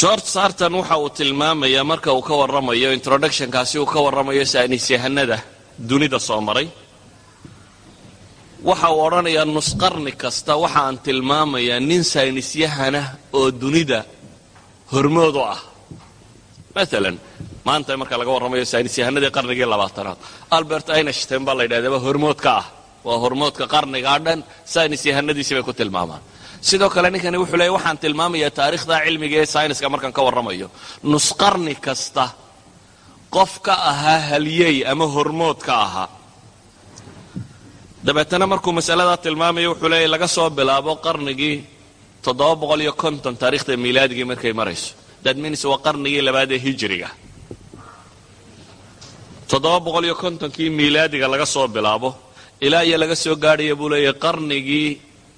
george sarton waxa uu tilmaamayaa marka uu ka warramayo introductionkaasi uu ka warramayo saynisyahanada dunida soo maray. Waxa uu odhanayaa nusqarni kasta waxa aan tilmaamayaa nin saynisyahana oo dunida hormood u ah. Maalan maanta marka laga warramayo saynis yahanadii qarnigii labaatanaad albert einstein baa la yidhahdaba hormoodka ah. Waa hormoodka qarnigaa dhan saynis yahanadiisi bay ku tilmaamaan. Sidoo kale ninkani wuxuu leeyay waxaan tilmaamayaa taariikhda cilmiga ee sayniska markaan ka warramayo. Nusqarni kasta qof ka ahaa halyey ama hormood ka ahaa. Dabeetana markuu masaladaa tilmaamayo wuxuu leeyahy laga soo bilaabo qarnigii taariikhda miilaadigii markay marayso. Means waa qarnigii labaad ee iyo kontonkii miilaadiga laga soo bilaabo ilaa iyo laga soo gaadhaya buu leeyahay qarnigii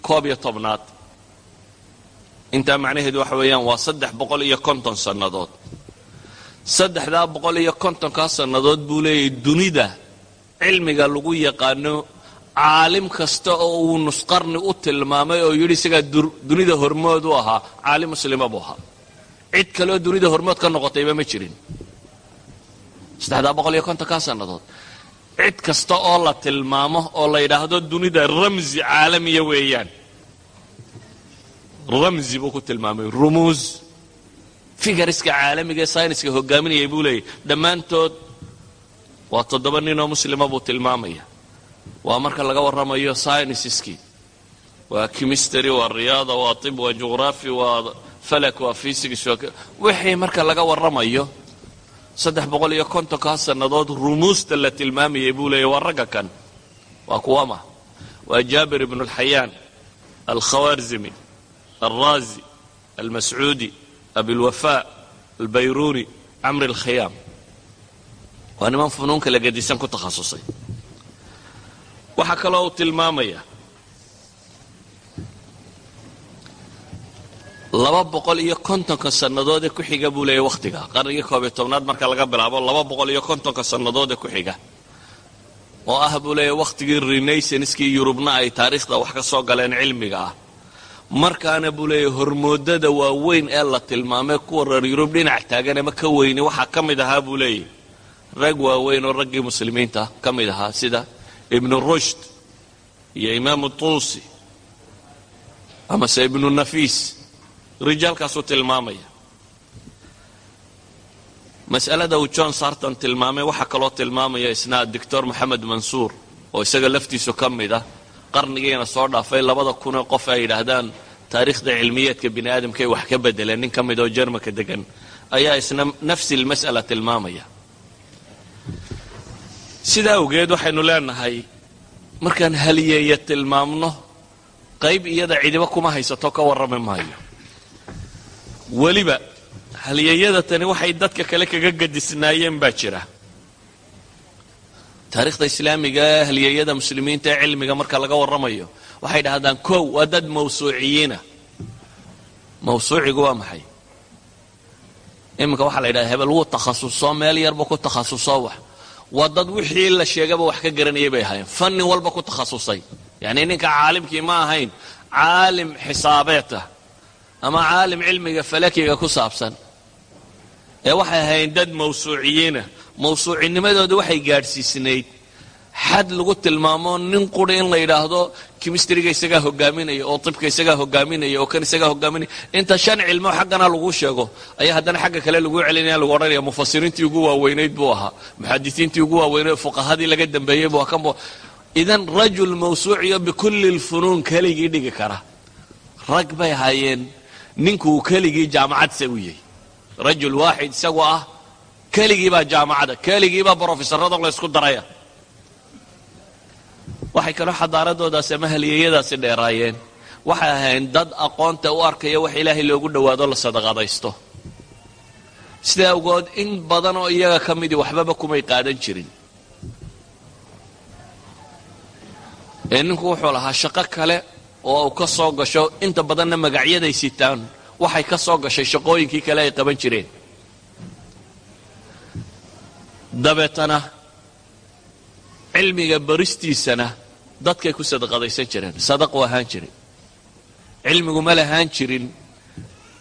koob iyo tobnaad. Intaa macnaheedu waxa weeyaan waa saddex boqol iyo konton sannadood. Saddexdaa boqol iyo kontonkaa sannadood buu leeyahay dunida cilmiga lagu yaqaano caalim kasta oo uu nusqarni u tilmaamay oo yidhi isagaa dunida hormood u ahaa caalim muslima buu ahaa. Cid kaleoo dunida hormood ka noqotayba ma jirin. Kontonkaa sannadood. Cid kasta oo la tilmaamo oo la yidhaahdo dunida ramsi caalamiya weeyaan ramsi buu ku tilmaamay. Rumuus figariska caalamiga ee sayniska hogaaminayay buu leeyahy dhammaantood waa toddoba nin oo muslima buu tilmaamaya waa marka laga warramayo synisiskii waa chemistry waa riyaada waa tib waa juqraafi waa falak waa physics wixii marka laga warramayo saddex boqol iyo kontonkaa sannadood rumuusta la tilmaamayay buu leeyahy waa ragga kan. Waa kuwama waa jaabir ibnu alxayaan alkhawarzimi alraazi almascuudi abilwafa albayruni camri alkhayaam waa niman funuunka la gedisan ku takhasusay waxaa kaloo uu tilmaamaya laba boqol iyo kontonka sannadoodee ku xiga buu leeyahy wakhtiga qarnigii koob iyo tobnaad marka laga bilaabo laba boqol iyo kontonka sannadoodee ku xiga. Oo ah buu leeyahy wakhtigii renaissanskii yurubna ay taariikhda wax ka soo galeen cilmiga ah. Markaana buu leeyahy hormoodada waaweyn ee la tilmaamay kuwa reer yurub dhinac taagan ama ka weyni waxaa ka mid ahaa buu leeyahy rag waaweyn oo raggii muslimiinta ka mid ahaa sida ibnu rushd iyo imaamu tuusi amase ibnu nafiis rijaalkaasuu tilmaamaya. Mas'alada uu john sarton tilmaamay waxaa kaloo tilmaamaya isna doctor moxamed mansuur oo isaga laftiisu ka mid ah qarnigiina soo dhaafay labada kunee qof ay yidhaahdaan taariikhda cilmiyeedka bini aadamkaay wax ka bedeleen nin ka mid oo jermanka degan ayaa isna nafsi lmas'ala tilmaamaya sidaa awgeed waxaynu leenahay markaan haliyeeya tilmaamno qayb iyada cidiba kuma haysato ka warrami maayo. Weliba halyeeyada tani waxay dadka kale kaga gadisnaayeen baa jira. Taariikhda islaamiga ee halyeeyada muslimiinta ee cilmiga marka laga warramayo waxay dhahdaan kow waa dad mawsuuciyiina. Mawsuucigu waa maxay? Iminka waxaa la yidhahda hebel wuu takhasuso meel yarba ku takhasuso wax waa dad wixii la sheegaba wax ka garanayay bay ahaayeen fanni walba ku takhasusay. Yacnii ninka caalimkii ma ahayn caalim xisaabeed ah ama caalim cilmiga falakiga ku saabsan. Ee waxay ahayn dad mawsuuciyiinah mawsuucinimadooda waxay gaadhsiisnayd xad lagu tilmaamo nin quri in la yidhaahdo kimistriga isagaa hogaaminaya oo tibka isagaa hogaaminaya oo kan isagaa hogaaminaya inta shan cilmo xaggana lagu sheego. Ayaa haddana xagga kale lagu celinaya lagu odhanaya mufasiriintii ugu waaweynayd buu ahaa. Muxadisiintii ugu waaweynayd fuqahadii laga dambeeyey buu kan idan rajul mawsuuciyo bikulli lfunuun keligii dhigi kara. Rag bay ahaayeen ninkuu keligii jaamacadse u yahay rajul waaxid isagoo ah. Keligiibaa jaamacada. Keligiibaa brofesorada laysku daraya waxay kaloo xadaaradoodaasi ama halyeeyadaasi dheeraayeen. Waxay ahayn dad aqoonta u arkaya wax ilaahay loogu dhowaado la sadaqadaysto. Sidaa awgood in badan oo iyaga ka midii waxbaba kumay qaadan jirin. Ee ninku wuxuu lahaa shaqo kale oo uu ka soo gasho inta badanna magacyaday sitaan waxay ka soo gashay shaqooyinkii kale ay qaban jireen. Dabeetana cilmiga baristiisana dadkay ku sadaqadaysan jireen. Sadaqu ahaan jiray. Cilmigu ma lahaan jirin.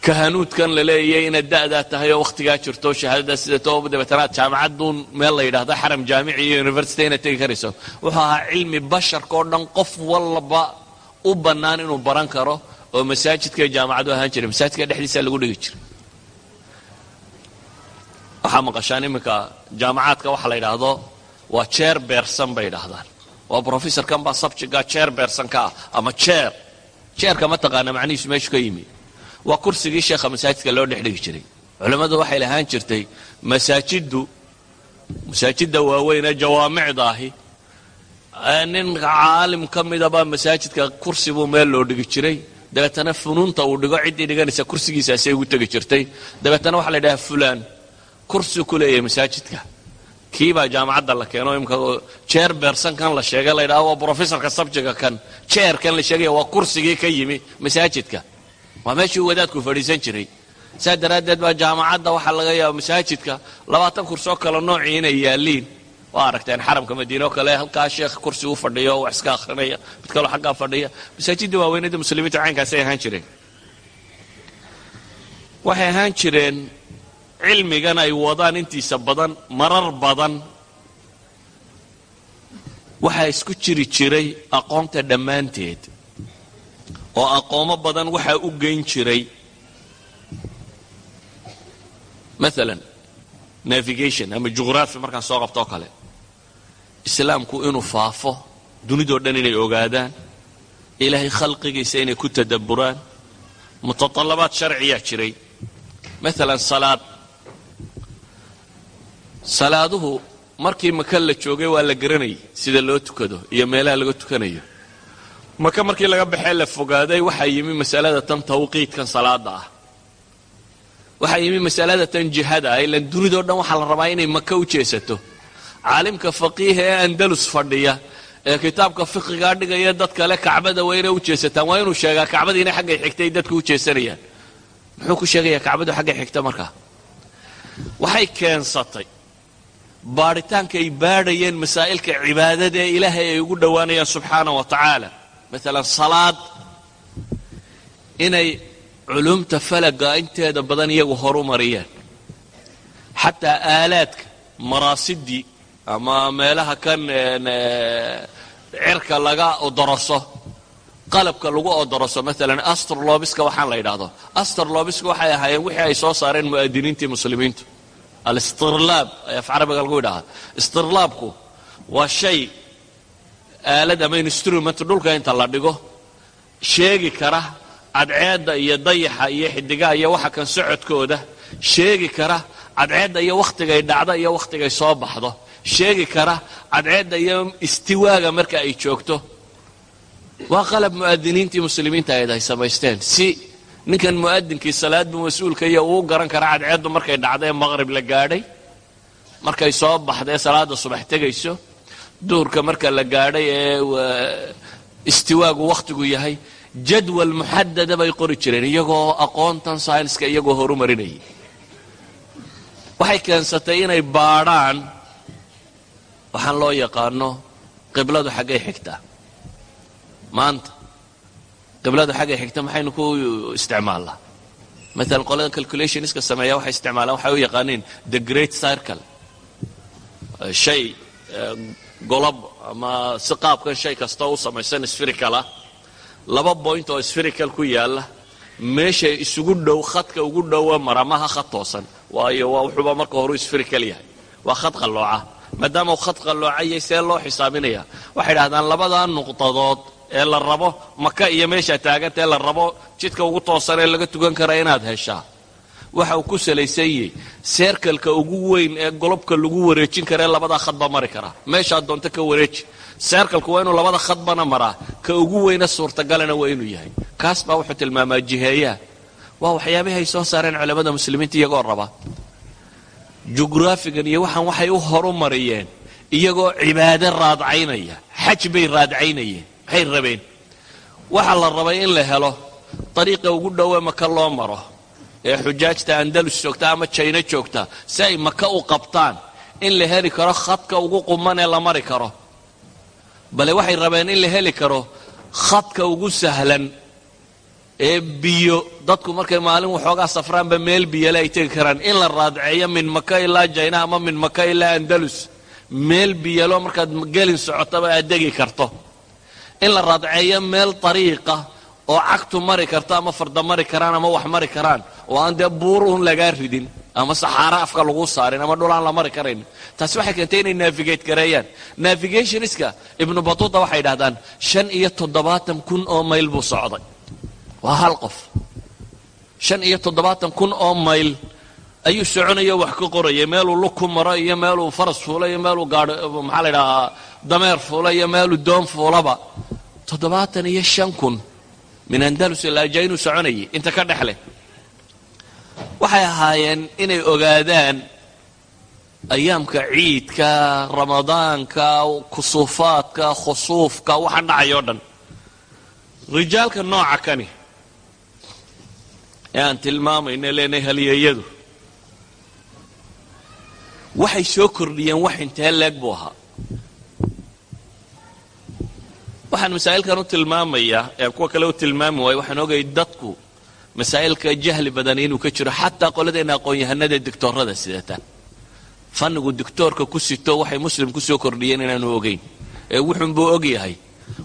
Kahanuudkan la leeyay inaad da'daa tahay oo wakhtigaa jirto shahaadadaas sidato dabeetana aad jaamacaduun meel la yidhaahdo xaram jaamici iyo university inaad tegi karayso. Wuxuu ahaa cilmi basharka oo dhan qof walba u bannaan inuu baran karo oo masaajidka jaamacadu ahaan jiray. Masaajidka dhexdiisa lagu dhigi jiray. Waxaa maqashaan iminka jaamacaadka waxa la yidhaahdo waa jeer beersan bay idhaahdaan. Waa professorkan baa subjectga jeer beersan ka ah ama jeer jeerka ma taqaana macnihiisu meeshu ka yimi. Waa kursigii sheekha masaajidka loo dhex dhigi jiray. Culammadu waxay lahaan jirtay masaajiddu masaajidda waaweyn ee jawaamicda ahi nin caalim ka midabaa masaajidka kursi buu meel loo dhigi jiray. Dabeetana funuunta uu dhigo ciddii dhiganaysa kursigiisaasay ugu tegi jirtay. Dabeetana waxaa la yidhaha fulaan. Kursi ku leeyahay masaajidka kiibaa jaamacadda la keeno imka jeer beersankan la sheegay la yidhaha waa professorka subjectka kan jeerkan la sheegaya waa kursigii ka yimi masaajidka. Waa meeshii wadaadku fadhiisan jiray. Saa daraaddeed baa jaamacadda waxaa laga yaaba masaajidka labaatan kursoo kale noocii inay yaalliin. Waa aragteen xaramka madiine oo kale halkaa sheekh kursi u fadhiyo wax iska akhrinaya mid kaloo xaggaa fadhiya. Masaajidda waaweynada muslimiinta caynkaasay ahaan jireen. Waxay ahaan jireen cilmigan ay wadaan intiisa badan marar badan. Waxaa isku jiri jiray aqoonta dhammaanteed. Oo aqoomo badan waxaa u geyn jiray. Maalan navigation ama juqraafi markaan soo qabto oo kale. Islaamku inuu faafo dunidoo dhan inay ogaadaan. Ilaahay khalqigiisa inay ku tadabburaan. Mutatallabaad sharciyaa jiray. Maalan salaad salaaduhu markii maka la joogay waa la garanayay sida loo tukado iyo meelaha laga tukanayo. Maka markii laga baxee la fogaaday waxaa yimi masalada tan tawqiidkan salaada ah. Waxaa yimi masalada tan jihada ah ilan dunidoo dhan waxaa la rabaa inay maka u jeesato. Caalimka faqiiha ee andalus fadhiya ee kitaabka fiqigaa dhigaya dad kale kacbada waa inay u jeesataan waa inuu sheegaa kacbada inay xaggay xigtay dadku u jeesanayaan. Muxuu ku sheegayaa kacbadu xaggay xigta markaa waxay keensatay baadhitaanka ay baadhayeen masaa'ilka cibaadada ee ilaahay ay ugu dhowaanayaan subxaana wa tacaala. Maalan salaad inay culumta falaga inteeda badan iyagu horu mariyeen xataa aalaadka maraasidii ama meelaha kan cirka laga odoroso qalabka lagu odoroso. Maalan astrolobiska waxaan la yidhaahdo. Astrolobiska waxay ahaayeen wixii ay soo saareen mu'adiniintii muslimiintu alistirlaab ee af carabiga lagu yidhaaha istirlaabku waa shay aalad ama instrument dhulka inta la dhigo sheegi kara cadceedda iyo dayaxa iyo xidigaha iyo waxa kan socodkooda sheegi kara cadceedda iyo wakhtigay dhacdo iyo wakhtigay soo baxdo sheegi kara cadceedda iyo istiwaaga marka ay joogto. Waa qalab mu'adiniintii muslimiinta ayd ay samaysteen si ninkan mu'adinkii salaadbu mas'uulka iyo uu garan kara cadceeddu markay dhacda ee maqrib la gaadhay. Markay soo baxdae salaada subax tegayso. Duhurka marka la gaadhay ee istiwaagu wakhtigu yahay. Jadwal muxadada bay qori jireen iyagoo aqoontan saynska iyagoo horumarinayay waxay keensatay inay baadhaan. Waxaan loo yaqaano qibladu xaggay xigtaa. Maanta qibladu xaggay xigta maxaynu ku isticmaalnaa? Maalan qolada calculationska sameeya waxay isticmaalaan waxay u yaqaaniin the great circle. Shay golob ama si qaabkan shay kastoo u samaysan spherical ah. Laba point oo spherical ku yaalla. Meesha isugu dhow khadka ugu dhowa maramaha khad toosan. Waayo waa wuxuuba marka horu spherical yahay. Waa khad qallooca. Maadaama khad qalloocayay see loo xisaabinaya waxay dhahdaan labadaa nuqdadood ee la rabo maka iyo meesha taaganta ee la rabo jidka ugu toosan ee laga tukan kara inaad heshaa. Waxa uu ku salaysan yahay seerkalka ugu weyn ee golobka lagu wareejin kara ee labadaa khadba mari karaa meeshaad doonto ka wareeji. Seerkalku waa inuu labada khadbana maraa. Ka ugu weyna suurtagalana waa inuu yahay. Kaas baa wuxuu tilmaamaa jiheeyaha waa waxyaabihi ay soo saareen culammada muslimiinta iyagoo raba. Jugraafigan iyo waxaan waxay u horumariyeen iyagoo cibaado raadcaynaya xaj bay raadcaynayeen maxay rabeen. Waxaa la rabay in la helo dariiqa ugu dhowe maka loo maro ee xujaajta andalus joogta ama jayno joogta si ay maka u qabtaan in la heli karo khadka ugu quman ee la mari karo. Bale waxay rabeen in la heli karo khadka ugu sahlan ee biyo. Dadku markay maalin waxoogaa safraanba meel biyole ay tegi karaan. In la raadceeyo min maka ilaa jayna ama min maka ilaa andalus meel biyalo markaad gelin socotaba aad degi karto in la raadceeyo meel dariiqa oo cagtu mari karto ama farda mari karaan ama wax mari karaan oo aan dee buuruhun lagaa ridin ama saxaara afka lagu saarin ama dhul aan la mari karayn. Taasi waxay keentay inay navigate gareeyaan. Navigationska ibnu batuuta waxay idhahdaan shan iyo toddobaatan kun oo mayl buu socday. Waa hal qof. Shan iyo toddobaatan kun oo mayl ayuu soconayo wax ka qorayay meeluu lug ku maro iyo meeluu faras fuula iyo meeluu gaadho maxaa la idhahaa dameer fuula iyo meeluu doon fuulaba toddobaatan iyo shan kun min andalus ilaa jaynuu soconayay inta ka dhex leh. Waxay ahaayeen inay ogaadaan ayaamka ciidka ramadaanka kusuufaadka khusuufka waxa dhacay o dhan. Rijaalka nooca kani ee aan tilmaamayna leenahay halyeeyadu waxay soo kordhiyeen wax intee leeg buu ahaa waxaan masaa'ilkan u tilmaamayaa ee kuwa kale u tilmaami waayo waxaan ogayay dadku masaa'ilka jahli badan inuu ka jiro xataa qoladeenna aqoon-yahanada dictoorada sidataan fannigu dictoorka ku sito waxay muslim ku soo kordhiyeen inaanu ogeyn. Ee wuxuunbuu og yahay.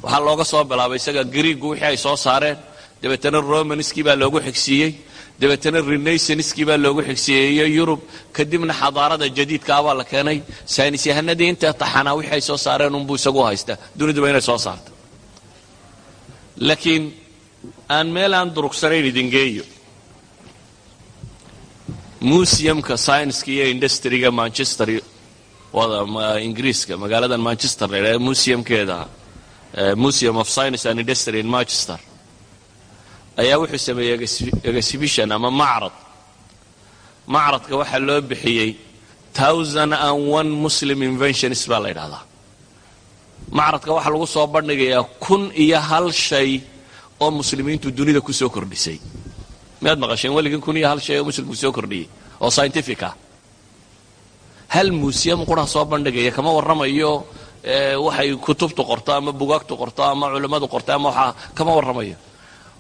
Waxaa looga soo bilaabay isaga griigu wixii ay soo saareen. Dabeetana romanskii baa loogu xigsiiyey. Dabeetana renaissanskii baa loogu xigsiiyeeyo yurub kadibna xadaarada jadiidkaabaa la keenay. Saynis yahanadii inta taxanaa wixii ay soo saareen unbuu isagu haystaa. Duniduba inay soo saarta laakiin aan meel aan durugsanayn idin geeyo museumka scienska iyo industriga manchester ingiriiska magaaladan manchester ydhaha museumkeeda museum of science and industry in manchester ayaa wuxuu sameeyey exhibition ama macrad. Macradka waxaa loo bixiyey muslim inventions baa la ydhahdaa macradka waxaa lagu soo bandhigayaa kun iyo hal shay oo muslimiintu dunida ku soo kordhisay. Miyaad maqasheen weligin kun iyo hal shay oo muslimku soo kordhiyey oo scientific ah? Hal museum qura soo bandhigaya kama warramayo waxay kutubtu qorto ama bugaagtu qorto ama culimmadu qorto ama waxaa kama warramayo?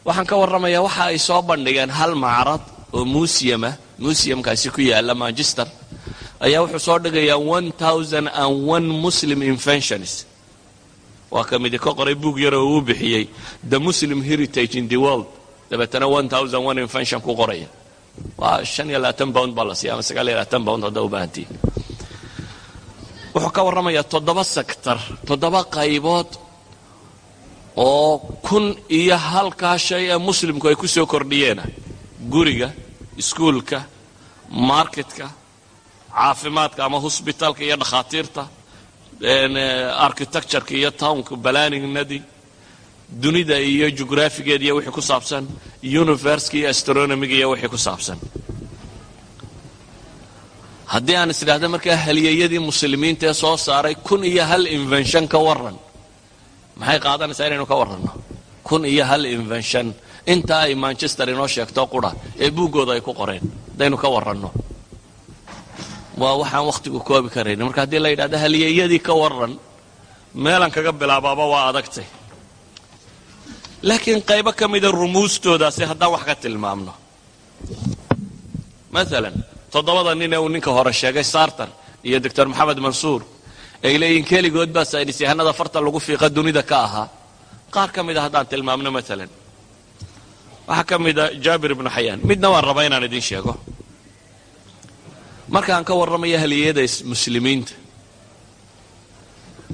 Waxaan ka warramayaa waxa ay soo bandhigeen hal macrad oo museuma museumkaasi ku yaalla manchester ayaa wuxuu soo dhigayaa muslim inventions waa ka midi ka qoray buug yar oo uu bixiyey. The muslim heritage in the world. Dabeetana ku qoraya. Waa bound baa la siiya ama bound haddaa u baahantiin. Wuxuu ka warramayaa toddoba sector toddoba qaybood oo kun iyo halkaa shay ee muslimku ay ku soo kordhiyeena guriga iskuulka marketka caafimaadka ama hosbitaalka iyo dhakhaatiirta architectureka iyo townka balaningnadii dunida iyo jugraafigeed iyo wixii ku saabsan. Universka iyo astronomiga iyo wixii ku saabsan. Haddii aan is idhaahda markaa halyeeyadii muslimiinta ee soo saaray kun iyo hal invention ka waran maxay qaadanaysaa inaynu ka warranno? Kun iyo hal invention. Intaa ay manchester inoo sheegto qura ee buuggooda ay ku qoreen. Haddaynu ka warranno waa waxaan wakhtigu koobi karaynin marka haddii la yidhahdo halyeeyadii ka warran meelan kaga bilaabaaba waa adagtay. Laakiin qaybo ka mida rumuustoodaasi haddaan wax ka tilmaamno. Maalan toddobada nin ee uu ninka hore sheegay sartan iyo doctor maxamed mansuur ay leeyihiin keligood baa saynis yahanada farta lagu fiiqa dunida ka ahaa. Qaar ka mida haddaan tilmaamno maalan waxaa ka mida jaabir ibnu xayaan. Midna waan rabaa inaan idin sheego markaan ka warramaya haliyada muslimiinta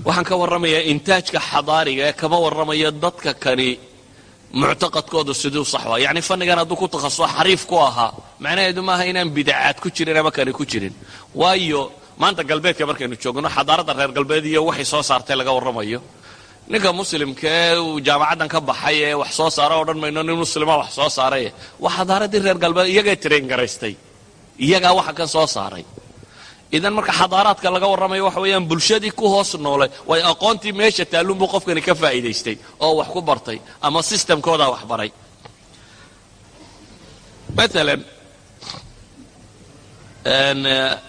waxaan ka warramayaa intaajka xadaariga ee kama warramayo dadka kani muctaqadkooda siduu sax waa. Yacni fannigan hadduu ku takhasuso xariif ku ahaa macnaheedu maaha inaan bidacaad ku jirin ama kani ku jirin. Waayo maanta galbeedka markaynu joogno xadaaradda reer galbeed iyo waxay soo saartay laga warramayo. Ninka muslimka ee jaamacaddan ka baxay ee wax soo saara odhan mayno nin muslima wax soo saaray waa xadaaraddii reer galbeed iyagay train garaystay iyagaa waxa kan soo saaray. Idan marka xadaaraadka laga warramayo waxa weeyaan bulshadii ku hoos noolay way aqoontii meesha taalluunbuu qofkani ka faa'iidaystay oo wax ku bartay ama sistamkoodaa wax maalan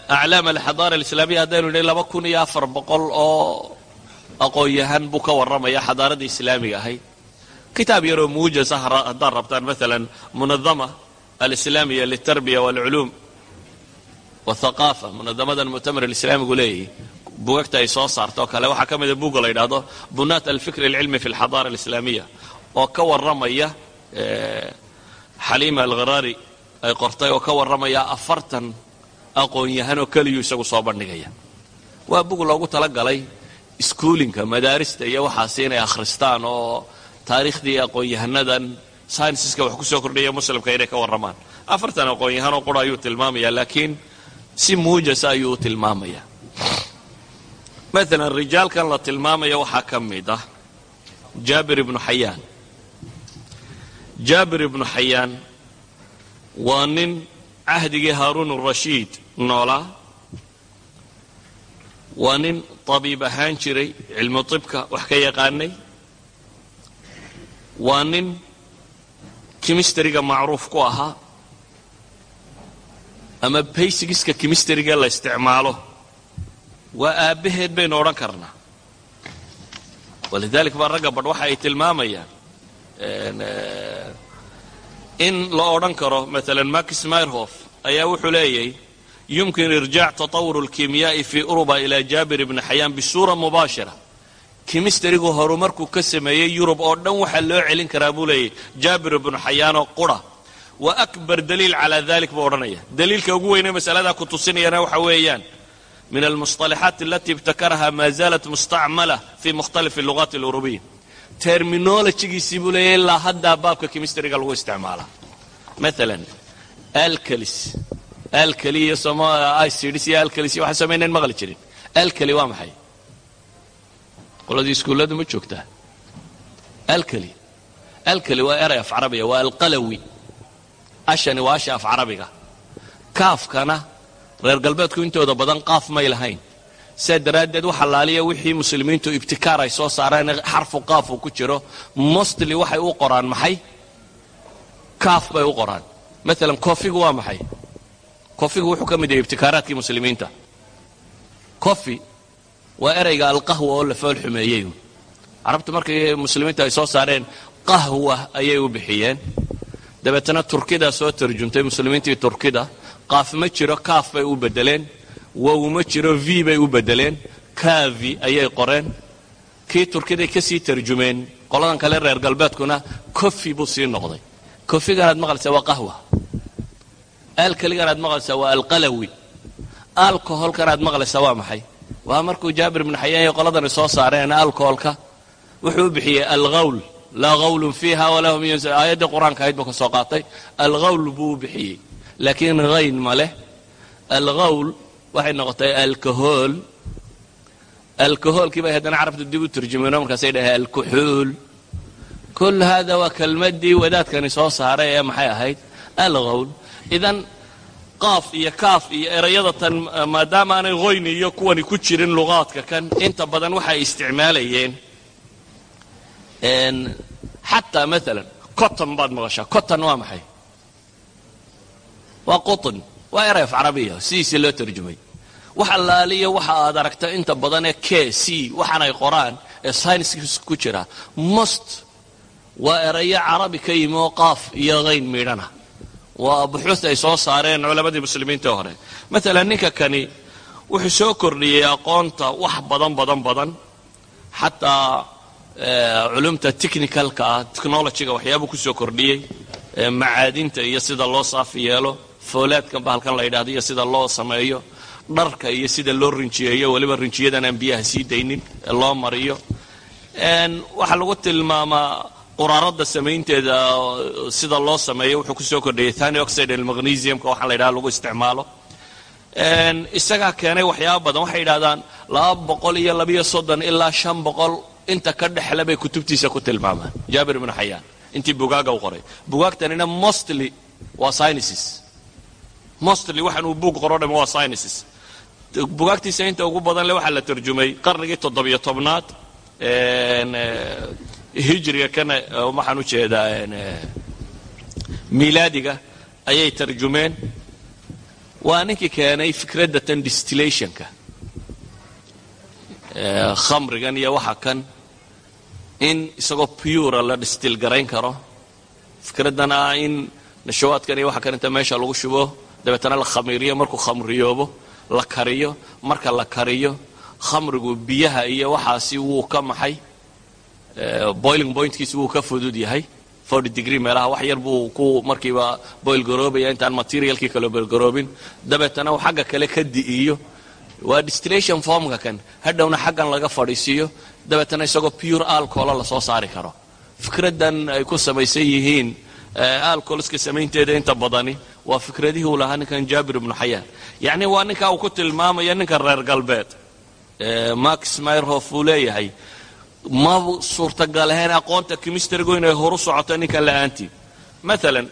aclaam alxadaara alislaamiya haddaynu nidhi laba kun iyo afar boqol oo aqoon-yahan buu ka warramaya xadaaradda islaamiga ahayd kitaab yaroo muujasa haddaad rabtaan maalan munadama alislaamiya liltarbiya waalculuum wathaqaafa munadamadan muctamar alislaamigu leeyahay. Bugagta ay soo saarto oo kale waxaa ka mida buga la yidhaahdo bunaat alfikri alcilmi fi alxadaara alislaamiya oo ka warramaya xaliima algharaari ay qortay oo ka warramaya afartan aqoon-yahanoo keliyuu isagu soo bandhigaya. Waa bug loogu talagalay iskuulinka madaarista iyo waxaasi inay akhristaan oo taariikhdii aqoon-yahanadan synsiska wax ku soo kordhaya muslimka inay ka warramaan. Afartan aqoon-yahanoo qura ayuu tilmaamaya laakiin si muujasa ayuu u tilmaamaya maalan rijaalkan la tilmaamaya waxaa ka mid ah jaabir ibnu xayaan. Jaabir ibnu xayaan waa nin cahdigii haaruun urashiid noolaa waa nin tabiib ahaan jiray cilmu tibka wax ka yaqaanay. Waa nin kimistariga macruuf ku ahaa ama baysigiska kimistariga la isticmaalo waa aabbaheed baynu odhan karnaa. Walidalik baa ragga badh waxa ay tilmaamayaan in la odhan karo maala max myrhof ayaa wuxuu leeyahy yumkin irjaac tatawur اlkimyaa'i fii uruba ilaa jaabir ibni xayaan bisuura mubaashira. Kimistarigu horumarkuu ka sameeyey yurub oo dhan waxaa loo celin karaa buu leeyahy jaabir ibnu xayaanoo qura wa akbar daliil calaa dalik buu odhanaya. Daliilka ugu weynee masaladaa ku tusinayana waxa weeyaan min almusطalaxaat alati ibtakaraha ma zalat mustacmala fi mukhtalifi lugaati اlurubiya terminologigiisii buu leeyahy ilaa haddaa baabka kimistariga lagu isticmaalaa maalan alkalis alkali iyo icidis iyo alkalis iyo waxaan samaynayn maqli jirin. Alkali waa maxay? Qoladii iskuulladu ma joogtaa? Alkali. Alkali waa eray af carabiga waa alqalawi ashani waa asha af carabiga. Kaafkana reer galbeedku intooda badan qaaf may lahayn. Sidaa daraaddeed waxa laaliya wixii muslimiintu ibtikaar ay soo saareen xarfu qaaf ku jiro mostly waxay u qoraan maxay? Kaaf bay u qoraan. Maalan kofigu waa maxay? Kofigu wuxuu ka mid yahay ibtikaaraadkii muslimiinta. Cofi waa erayga alqahwa oo la fool xumeeyey. Carabtu markii muslimiinta ay soo saareen qahwa ayay u bixiyeen dabeetana turkidaa soo tarjumtay muslimiintii turkida qaaf ma jiro kaaf bay u bedeleen wow ma jiro v bay u bedeleen kavi ayay qoreen. Kii turkiday ka sii tarjumeen qoladan kale reer galbeedkuna cofi buu sii noqday. Cofiganaad maqlaysaa waa qahwa. Alkaliganaad maqlaysaa waa alqalawi. Alcoholkanaad maqlaysaa waa maxay? Waa markuu jaabir ibnu xayaan iyo qoladani soo saareen alcoholka wuxuu u bixiyey alghawl laa hawlun fiiha walaa hum yans aayaddii qur'aanka ahayd buu ka soo qaatay alghawl buu u bixiyey. Laakiin hayn ma leh. Alghawl waxay noqotay alcohol alcoholkii bay haddana carabta dib u turjumeen oo markaasay dhaheen alkuxuul. Kul hada waa kelmaddii wadaadkani soo saaray ee maxay ahayd? Alghawl idan qaaf iyo kaaf iyo erayada tan maadaama aanay hoyni iyo kuwani ku jirin luqaadka kan inta badan waxay isticmaalayeen xataa maalan cotton baad maqashaa cotton waa maxay? Waa qutn waa eray af carabiya sidiisii loo tarjumay. Wax allaaliya waxa aad aragta inta badan ee k c waxaan ay qoraan ee synskis ku jira. Most waa erayo carabi ka yimi oo qaaf iyo hayn midhana waa buxuuth ay soo saareen culammadii muslimiinta hore. Maalan ninka kani wuxuu soo kordhiyey aqoonta wax badan badan badan. Xataa culumta technicalka ah technologyga waxyaabuu ku soo kordhiyey. Macaadinta iyo sida loo saafi yeelo foolaadkan bahalkan la yidhahdo iyo sida loo sameeyo dharka iyo sida loo rinjiyeeyo weliba rinjiyadan aan biyaha sii daynin ee loo mariyo. Waxaa lagu tilmaamaa quraarada samaynteeda sida loo sameeyo wuxuu ku soo kordhiyey thani oxide magnesiumka waxaa la yidhahda lagu isticmaalo. Isagaa keenay waxyaaba badan waxay yidhahdaan laba boqol iyo labiyo soddon ilaa shan boqol inta ka dhexle bay kutubtiisa ku tilmaamaan. Jaabir ibnu xayaan intii bugaaga u qoray. Bugaagtanina mostly waa sciences mostly waxaan uu buug qoro dham waa sciences bugaagtiisa inta ugu badan le waxaa la tarjumay qarnigii toddobiyo tobnaad hijriga kana waxaan u jeedaa miilaadiga ayay tarjumeen. Waa ninkii keenay fikradda tan distillationka khamrigan iyo waxa kan in isagoo pura la distil garayn karo. Fikraddan ah in nashawaadkan iyo waxa kan inta meesha lagu shubo. Dabeetana la khamiiriyo markuu khamriyoobo la kariyo marka la kariyo khamrigu biyaha iyo waxaasi wuu ka maxay. Boiling pointkiisi wuu ka fudud yahay. Forty degree meelaha wax yar buu ku markiiba boil garoobaya intaan materialkii kale boil garoobin. Dabeetana uu xagga kale ka di'iyo. Waa distillation formka kan. Hadhowna xaggan laga fadhiisiiyo dabeetana isagoo pure alcohola la soo saari karo. Fikraddan ay ku samaysan yihiin alcoholska samaynteeda inta badani waa fikradihii uu lahaa ninkan jaabir ibnu xayaan. Yacni waa ninka uu ku tilmaamaya ninka reer galbeed. Max myrhof uu leeyahay ma suurtagal ahayn aqoonta kimistrigu inay horu socoto ninkan la'aantii maalan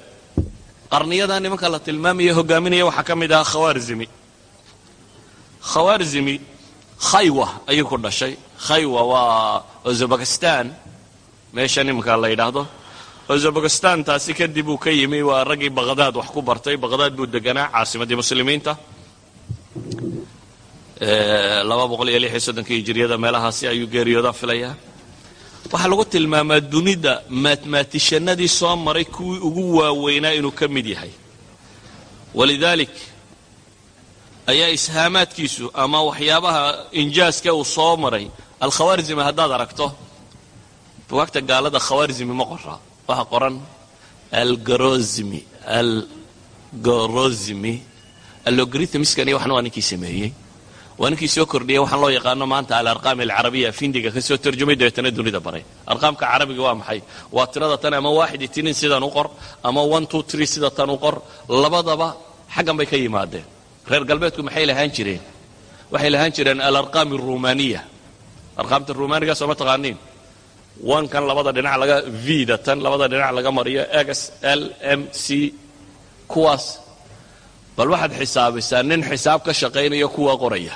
qarniyada nimanka la tilmaamaya hogaaminaya waxaa ka mid ahaa khawaarzimi khawaarzimi khaywa ayuu ku dhashay. Khaywa waa uzbekistan. Meesha nimanka la yidhaahdo. Uzbekistan taasi kadib uu ka yimi waa raggii baqhdaad wax ku bartay. Baqhdaad buu deganaa caasimaddii muslimiinta. Hijiriyada meelahaasi ayuu geeriyoodaa filayaa. Waxaa lagu tilmaamaa dunida maatmaatishanadii soo maray kuwii ugu waaweynaa inuu ka mid yahay. Walidaalik ayaa ishaamaadkiisu ama waxyaabaha injaaska uu soo maray alkhawaarzimi haddaad aragto bugaagta gaalada khawaarzimi ma qoraa waxaa qoran algarozimi algorozimi allogarithmskan iyo waxna waa ninkii sameeyey waa ninkii soo kordhiyay waxaan loo yaqaano maanta alarqaam alcarabiya findiga ka soo tarjumay dabeetana dunida baray. Arqaamka carabiga waa maxay? Waa tirada tan ama waaxid itinin sidan u qor ama one two tree sida tan u qor labadaba xaggan bay ka yimaadeen reer galbeedku maxay lahaan jireen? Waxay lahaan jireen alarqaam arumaniya arqaamta rumaniga soo ma taqaaniin. Wankan labada dhinac laga vida tan labada dhinac laga mariyo x l m c kuwaas. Bal waxaad xisaabisaa nin xisaab ka shaqaynaya kuwa qoraya.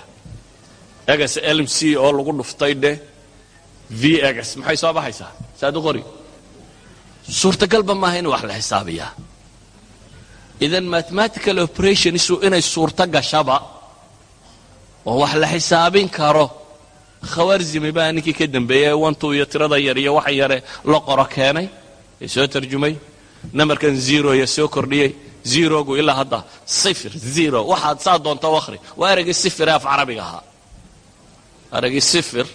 X l m c oo lagu dhuftay dheh v x. Maxay soo baxaysaa? Saad u qori. Suurtagalba maaha in wax la xisaabiyaa idan mathematical operationsu inay suurto gashaba oo wax la xisaabin karo khawaarzimi baa ninkii ka dambeeyey wantu iyo tirada yar iyo waxa yare la qoro keenay ee soo tarjumay namarkan zeroya soo kordhiyey zerogu ilaa hadda sifir zero. Waxaad saa doonta u akhri waa ereygii sifir ee af carabiga ahaa. Ereygii sifir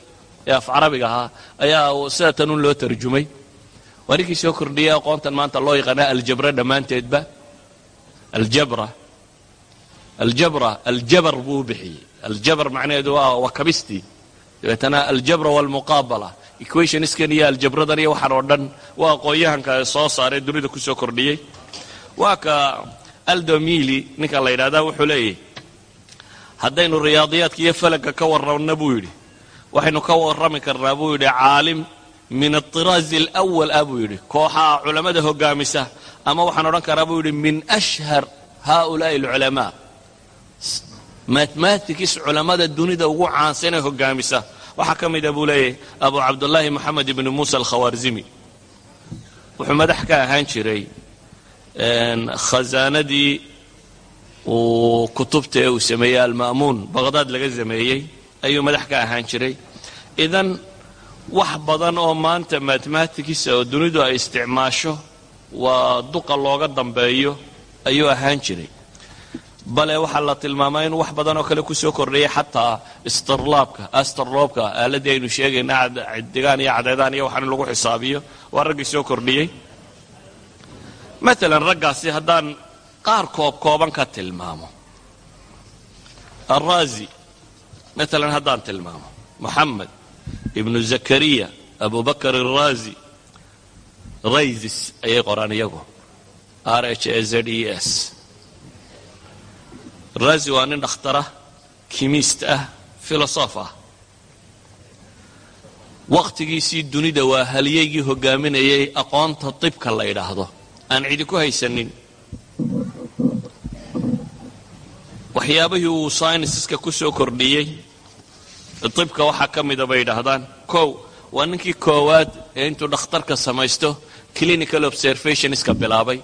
ee af carabiga ahaa ayaa sida tanun loo tarjumay. Waa ninkii soo kordhiyey aqoontan maanta loo yaqaana aljabra dhammaanteedba aljabra aljabra aljabar buu u bixiyey aljabar macnaheedu waa kabistii dabeetana aljabra walmuqaabala equationskan iyo aljabradan iyo waxaan oo dhan waa aqoon-yahanka soo saaray dunida ku soo kordhiyey waa ka aldomili ninka la yidhahdaa wuxuu leeyahy haddaynu riyaadiyaadka iyo falagga ka warramna buu yidhi waxaynu ka warrami karnaa buu yidhi caalim min aطiraazi alawal ah buu yidhi. Kooxaha culammada hogaamisa. Ama waxaan odhan karaa buu yidhi min ashhar haa'ulaa'i alculamaa mathematics culammada dunida ugu caansan ee hogaamisa. Waxaa ka mida buu leeyahay abu cabdullaahi moxamed ibni muusa alkhawaarzimi wuxuu madax ka ahaan jiray khasaanadii uu kutubta ee uu sameeyey alma'muun baqhdaad laga sameeyey ayuu madax ka ahaan jiray. Idan wax badan oo maanta mathematics oo dunidu ay isticmaasho waa duqa looga dambeeyo ayuu ahaan jiray. Bale waxaa la tilmaamaa inuu wax badan oo kale ku soo kordhayay xataa istirlaabka astarloobka aaladii aynu sheegayna digaan iyo cadeedaan iyo waxaan in lagu xisaabiyo waa raggii soo kordhiyey maalan raggaasi haddaan qaar koob kooban ka tilmaamo. Araazi maalan haddaan tilmaamo. Moxamed ibnu zakariya abubakar araazi raysis ayay qoraan iyagu. R h a z e s. Raazi waa nin dhakhtarah kimist ah filosof ah. Wakhtigiisii dunida waa haliyaygii hogaaminayay aqoonta tibka la yidhaahdo. Aan cidi ku haysanin. Waxyaabihii uu synsiska ku soo kordhiyey tibka waxaa ka mida bay yidhaahdaan. Kow waa ninkii koowaad ee intuu dhakhtarka samaysto clinical observationska bilaabay.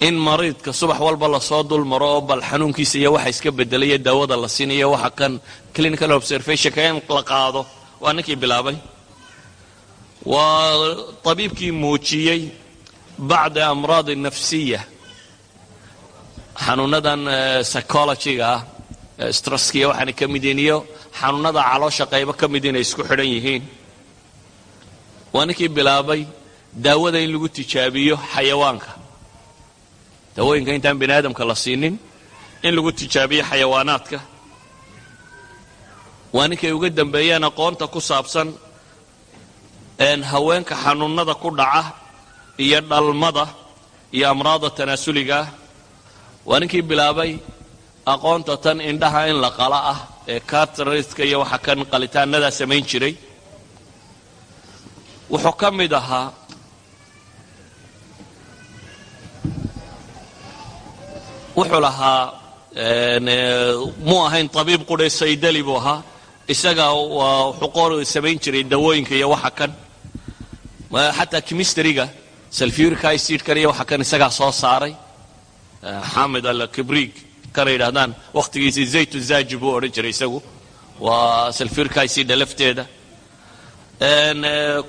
In mariidka subax walba la soo dul maro oo bal xanuunkiisa iyo waxa iska bedelaya daawada la siinayo waxa kan clinical observationka in la qaado waa ninkii bilaabay. Waa tabiibkii muujiyey bacda amraadi nafsiya xanuunadan psychologyga ah stresskiya waxaana ka mid yihiin iyo xanuunada caloosha qaybo ka mid inay isku xidhan yihiin. Waa ninkii bilaabay daawada in lagu tijaabiyo xayawaanka. Daawooyinka intaan bini aadamka la siinin in lagu tijaabiyo xayawaanaadka. Waa ninkay uga dambeeyeen aqoonta ku saabsan haweenka xanuunada ku dhaca iyo dhalmada iyo amraada tanaasuliga. Ah waa ninkii bilaabay aqoonta tan indhaha in la qala ah ee cartariska iyo waxa kan qalitaanadaa samayn jiray wuxuu ka mid ahaa wuxuu lahaa muu ahayn tabiib qudhe saydali buu ahaa. Isaga waa wuxuu samayn jiray dawooyinka iyo waxa kan xataa chemistryga salfuric iyo waxa kan isagaa soo saaray. Xamid alkibrig kana yidhahdaan wakhtigiisii zaytu zaji buu odhan jiray isagu. Waa salfuric acida lafteeda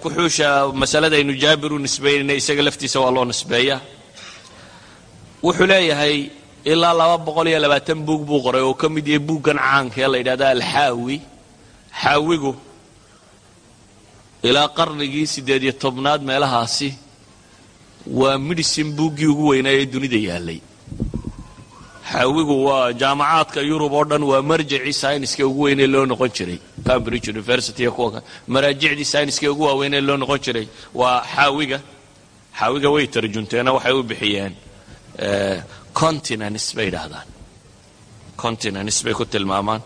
kuxuusha masaladaynu jaabir u nisbaynayna isaga laftiisa waa loo nisbeeyaa. Wuxuu leeyahay ilaa laba boqol iyo labaatan buug buu qoray oo ka mid yahay buuggan caanka ee la yidhahda alxaawi. Xaawigu ilaa qarnigii siddeed iyo tobnaad meelahaasi waa medicine buuggii ugu weynaa ee dunida yaallay xaawigu waa jaamacaadka yurub oo dhan waa marjacii sayniska ugu weynee loo noqon jiray. Cambridge university kuwa maraajicdii sayniska ugu waaweynee loo noqon jiray waa xaawiga xaawiga way tarjunteena waxay u bixiyeen continents bay yidhaahdaan. Continents bay ku tilmaamaan.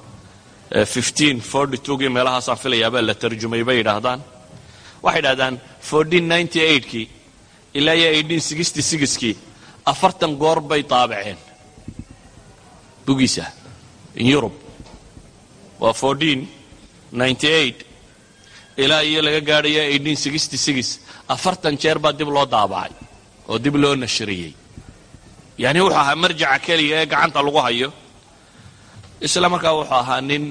Forty twogii meelahaasaan filayaabaa la tarjumay bay yidhaahdaan. Waxay ninety eightkii ilaa iyo sixkii afartan goor bay taabaceen bugiisa in europe. Waa ilaa iyo laga six afartan jeer baa dib loo daabacay oo dib loo nashriyey. Yacni wuxuu ahaa marjaca keliya ee gacanta lagu hayo. Isla markaa wuxuu ahaa nin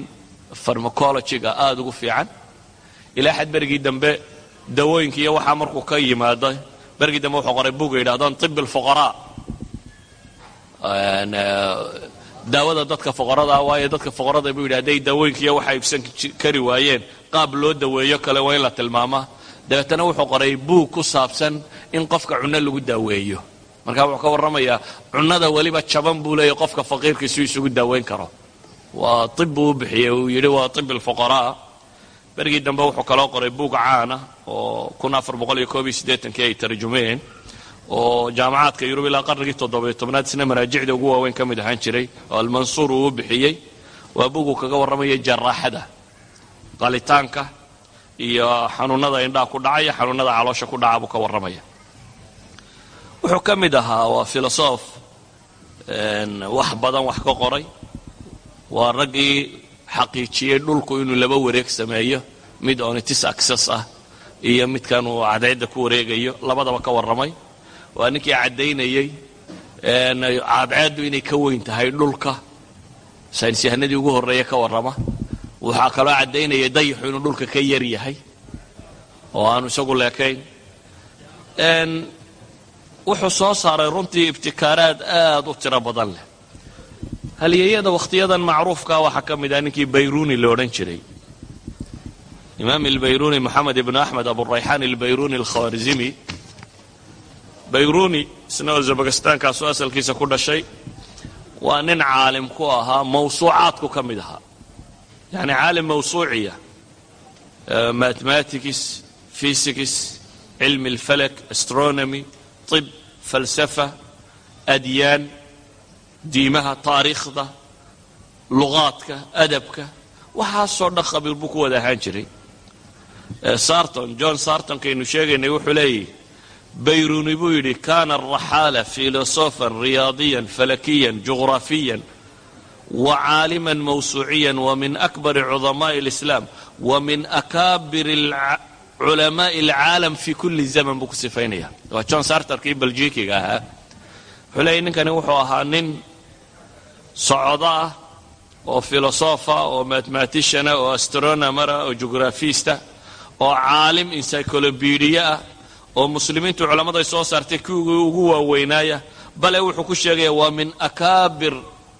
farmacologiga aada ugu fiican. Ilaa xad berigii dambe dawooyinka iyo waxaa markuu ka yimaado berigii dambe wuxuu qoray buga yidhahdaan alfuqaraa daawada dadka fuqarada waayo dadka fuqarada buu yidhi hadday daawooyinka iyo waxa ibsan kari waayeen qaab loo daweeyo kale waa in la tilmaamaa dabeetana wuxuu qoray buug ku saabsan in qofka cunno lagu daaweeyo. Markaa wuxuu ka warramayaa cunnada weliba jaban buu leeyahy qofka faqiirkiisu isugu daaweyn karo. Waa tib buu u bixiyey uu yidhi waa tib alfuqaraa. Berigii dambe wuxuu kaloo qoray buug caana oo kun afar boqol iyo koob iyo siddeetankii ay tarjumeen oo jaamacaadka yurub ilaa qarnigii toddobiyo tobnaad isna maraajicda ugu waaweyn ka mid ahaan jiray oo almansuur uu bixiyey waa bugu kaga warramaya jaraaxada qalitaanka iyo xanuunada indhaha ku dhacaya xanuunada caloosha ku dhaca buu ka warramaya. Wuxuu ka mid ahaa waa filosof wax badan wax ka qoray. Waa raggii xaqiijiyey dhulku inuu laba wareeg sameeyo mid onitis access ah iyo midkan uu cadceedda ku wareegayo labadaba ka warramay waa ninkii caddaynayey cadceeddu inay ka weyn tahay dhulka. Saynisyahanadii ugu horreeya ka warrama. Waxaa kaloo caddaynayay dayaxu inuu dhulka ka yar yahay oo aanu isagu leekayn. Wuxuu soo saaray runtii ibtikaaraad aad u tiro badan leh. Halyeeyada wakhtiyadan macruufkaa waxaa ka mid ah ninkii bayruni la odhan jiray. Imaam albayruni moxamed ibnu axmed aburayxaan albayruni alkhawarizimi bayruni isna oo zabagastankaasu asalkiisa ku dhashay waa nin caalim ku ahaa mawsuucaadku ka mid ahaa. Yacni caalim mawsuuciya. Mathematics physics cilmi alfalak astronomy طib falsafa adyaan diimaha taariikhda luqaadka adabka. Waxaasoo dhan khabiir buu ku wada ahaan jiray. Sarton john sartonkaynu sheegaynay wuxuu leeyahy bayruni buu yidhi kaana raxaala filosofan riyaadiyan falakiyan juqraafiyan wa caaliman mawsuuciyan wa min akbari cudamaa'i alislaam wa min akaabiri culamaa'i alcaalam fi kulli zaman buu ku sifaynaya waa john sartarkii beljiikiga ahaa. Wuxuu leeyay ninkani wuxuu ahaa nin socodo ah oo filosofa oo mathemaatishana ah, oo astronomara ah, oo jugraafista oo caalim encycolobidiya ah oo muslimiintu culammaday soo saartay kuwii ugu waaweynaaya bale wuxuu ku sheegaya waa min akaabir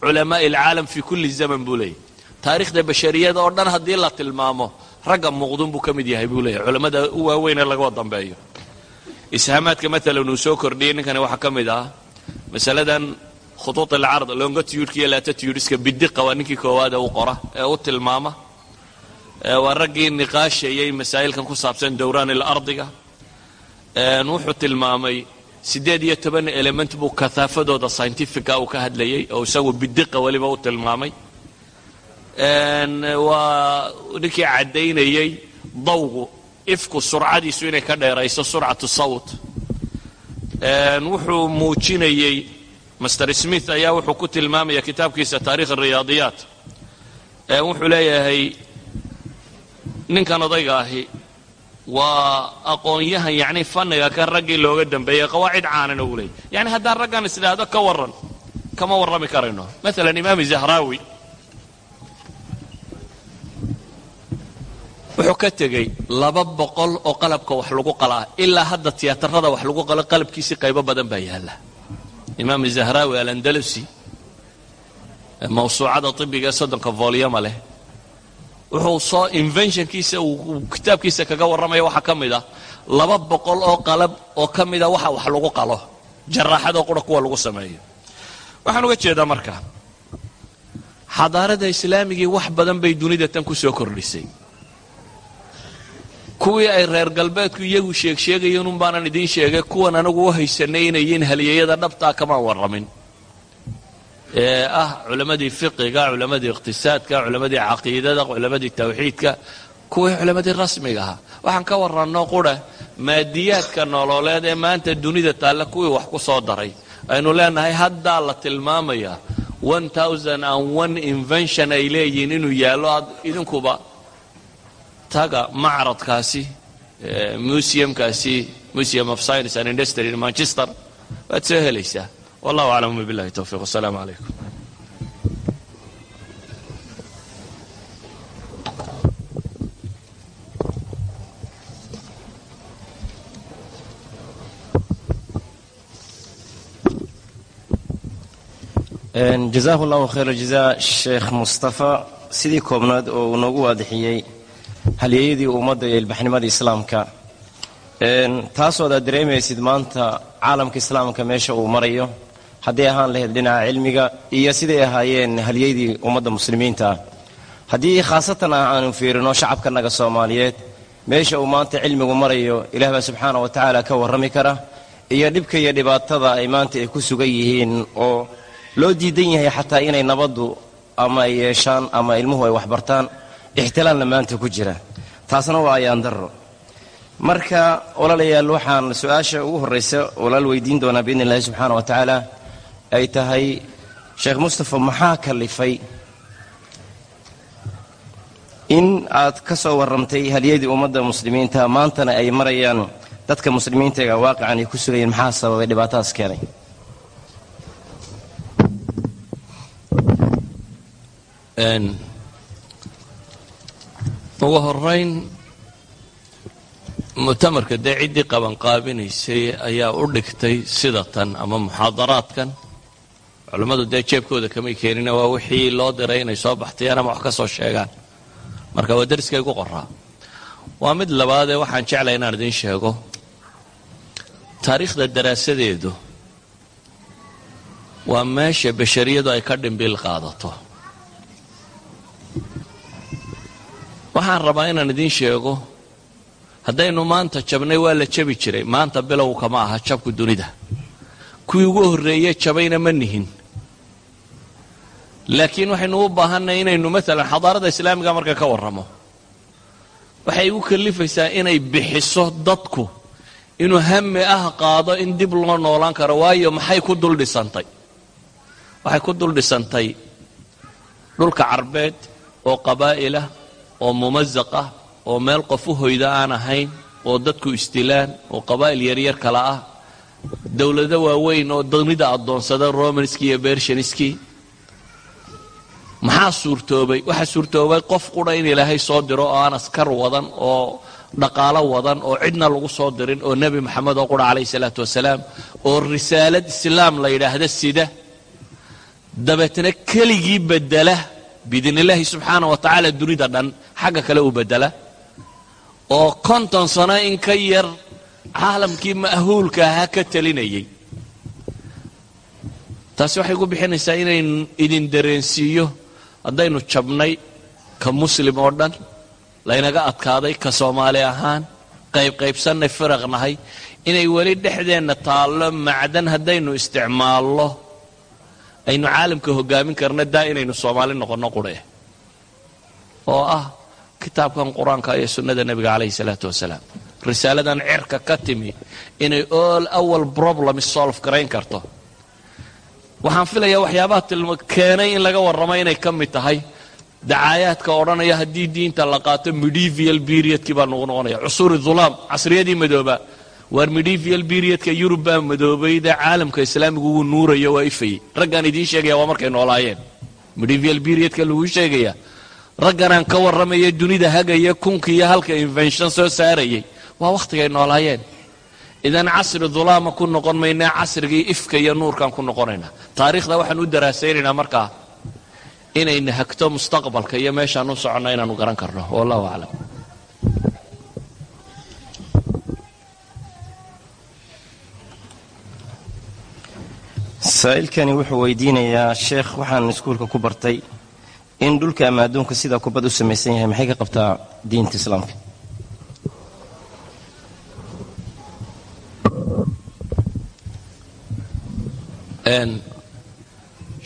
culamaai alcaalam fi kulli zaman buu leeyahy taarikhda bashariyada oo dhan haddii la tilmaamo ragga muuqdun buu ka mid yahay buu leeyahy culammada u waaweynee laga dambeeyo. Ishaamaadka maalan uu soo kordhiyey ninkani waxaa ka mid ah masaladan khutuud alcard longitude iyo latitudeska bidiqa waa ninkii koowaade u qora ee u tilmaama waa raggii niqaashayay masaa'ilkan ku saabsan dowraan ilardiga wuxuu tilmaamay siddeed iyo toban element buu kahaafadooda scientifica uu ka hadlayay oo isagu bidiqa weliba u tilmaamay. Waa ninkii caddaynayay dawgu ifku surcadiisu inay ka dheerayso surcatu sawt. Wuxuu muujinayey master smith ayaa wuxuu ku tilmaamaya kitaabkiisa taarikh ariyaadiyaat wuxuu leeyahay ninkan odayga ahi waa aqoon-yahan yacni fanniga kan raggii looga dambeeyey qawaacid caanana uu leeyay yani haddaan raggan is ka warran kama warrami karayno. Maalan imaam zahraawi wuxuu ka tegey laba boqol oo qalabka wax lagu qalaa ilaa hadda tiyaatarada wax lagu qalo qalabkiisii qaybo badan baa yaalla. Imaam zahraawi alandalusi mawsuucada ibiga ee soddonka volyama leh wuxuu soo inventionkiisa uu kitaabkiisa kaga warramaya waxaa ka mid ah laba boqol oo qalab oo ka mida waxa wax lagu qalo. Jaraaxadoo qura kuwa lagu sameeyo. Waxaan uga jeedaa marka xadaarada islaamigii wax badan bay dunida tan ku soo kordhisay. Kuwii ay reer galbeedku iyagu sheegsheegayeen un baanan idiin sheegay kuwan anagu u haysanay inay yihiin haliyeyada dhabtaa kamaan warramin ee ah culammadii fiqiga culammadii iqhtisaadka culammadii caqiidada culammadii tawxiidka kuwii culammadii rasmiga ahaa. Waxaan ka warranno qura maadiyaadka nololeed ee maanta dunida taalla kuwii wax ku soo daray. Aynu leenahay haddaa la tilmaamayaa invention ay leeyihiin inuu yaallo aad idinkuba taga macradkaasi museumkaasi museum of science and industry in manchester waad soo helaysaa wallahu aclam billahi towfiq wasalaamu calaykum jazaahu allahu khayr aljaza sheekh mustafa sidii koobnaad oo uu noogu waadixiyey halyeeyadii ummadda iyo ilbaxnimada islaamka. Taasood aad dareemaysid maanta caalamka islaamka meesha uu marayo hadday ahaan lahayd dhinaca cilmiga iyo siday ahaayeen halyeydii ummadda muslimiinta ah haddii khaasatan ah aanu fiirino shacabkanaga soomaaliyeed meesha uu maanta cilmigu marayo ilaah baa subxaana wa tacaala ka warrami kara iyo dhibka iyo dhibaatada ay maanta ay ku sugan yihiin oo loo diidan yahay xataa inay nabaddu ama ay yeeshaan ama ilmuhu ay waxbartaan ixtilaalna maanta ku jira. Taasna waa ayaan darro. Marka walaalayaal waxaan su'aasha ugu horraysa walaal weydiin doonaa biidni illahi subxaana wa tacaala ay tahay sheekh mustafa maxaa kalifay? In aad ka soo warramtay halyadii ummadda muslimiinta maantana ay marayaan dadka muslimiintaga waaqican ay ku sugayeen maxaa sababay dhibaatadaas keenay? Ugu horayn mu'tamarka dee ciddii qabanqaabinaysay ayaa u dhigtay sida tan ama muxaadaraadkan culammadu dee jeebkooda kamay keenina waa wixii loo diray inay soo baxtayaan ama wax ka soo sheegaan. Marka waa dariskay gu qoraa waa mid labaadee waxaan jeclay inaan idiin sheego. Taariikhda daraasadeedu waa meesha bashariyadu ay ka dhimbiil qaadato. Waxaan rabaa inaan idiin sheego haddaynu maanta jabnay waa la jabi jiray. Maanta bilow kama aha jabku dunida kuwii ugu horreeye jabayna ma nihin. Laakiin waxaynu u baahanay inaynu maalan xadaarada islaamiga marka ka warramo. Waxay igu kalifaysaa inay bixiso dadku inuu hami ah qaado in dib loo noolaan karo waayo maxay ku dul dhisantay? Waxay ku dul dhisantay dhulka carbeed oo qabaa'ilah oo mumasaq ah oo meel qof u hoyda aan ahayn oo dadku istilaan oo qabaa'il yaryar kala ah dowlado waaweyn oo dunida addoonsada romanskii iyo bershanskii maxaa suurtoobay? Waxaa suurtoobay qof qudha in ilaahay soo diro oo aan askar wadan oo dhaqaalo wadan oo cidna lagu soo dirin oo nebi maxamed oo qudha calayhi salaatu wasalaam oo risaalad islaam la yidhaahda sida dabeetna keligii bedela biidn illaahi subxaana wa tacaala dunida dhan xagga kale u bedela oo konton sano in ka yar caalamkii ma'huulka ahaa ka talinayay taasi waxay ku bixinaysaa inaynu idin dareensiiyo haddaynu jabnay ka muslim oo dhan laynaga adkaaday ka soomaali ahaan qaybqaybsannay firaq nahay inay weli dhexdeenna taallo macdan haddaynu isticmaallo aynu caalamka hoggaamin karna daa inaynu soomaali noqonno qudhe oo ah kitaabkan qur'aanka iyo sunnada nebiga calayhi salaatu wasalaam risaaladan cirka ka timi inay all awal problem solve garayn karto. Waxaan filayaa waxyaabaha tilma keenay in laga warramo inay ka mid tahay. Dacaayaadka odhanaya haddii diinta la qaato medieval periodkii baa nagu noqonaya. Cusuuri dhulaam casriyadii madooba. Waar medieval periodka yurub baa madoobayde caalamka islaamigu wuu nuuraya waa ifayey raggaan idiin sheegaya waa markay noolaayeen. Medieval periodka laguu sheegaya. Ragganaan ka warramaya dunida hagaya kunkiiyo halka invention soo saarayay waa wakhtigay noolaayeen. Idan casri dhulaama ku noqon maynaa casrigii ifka iyo nuurkaan ku noqonaynaa taariikhda waxaan u daraasaynaynaa markaa inayna hagto mustaqbalka iyo meeshaan u soconno inaanu garan karno. Wallahu aclam. Saa'ilkani wuxuu weydiinayaa sheekh waxaan iskuulka ku bartay in dhulka ama adduunka sida kubad u samaysan yahay maxay ka qabtaa diinta islaamka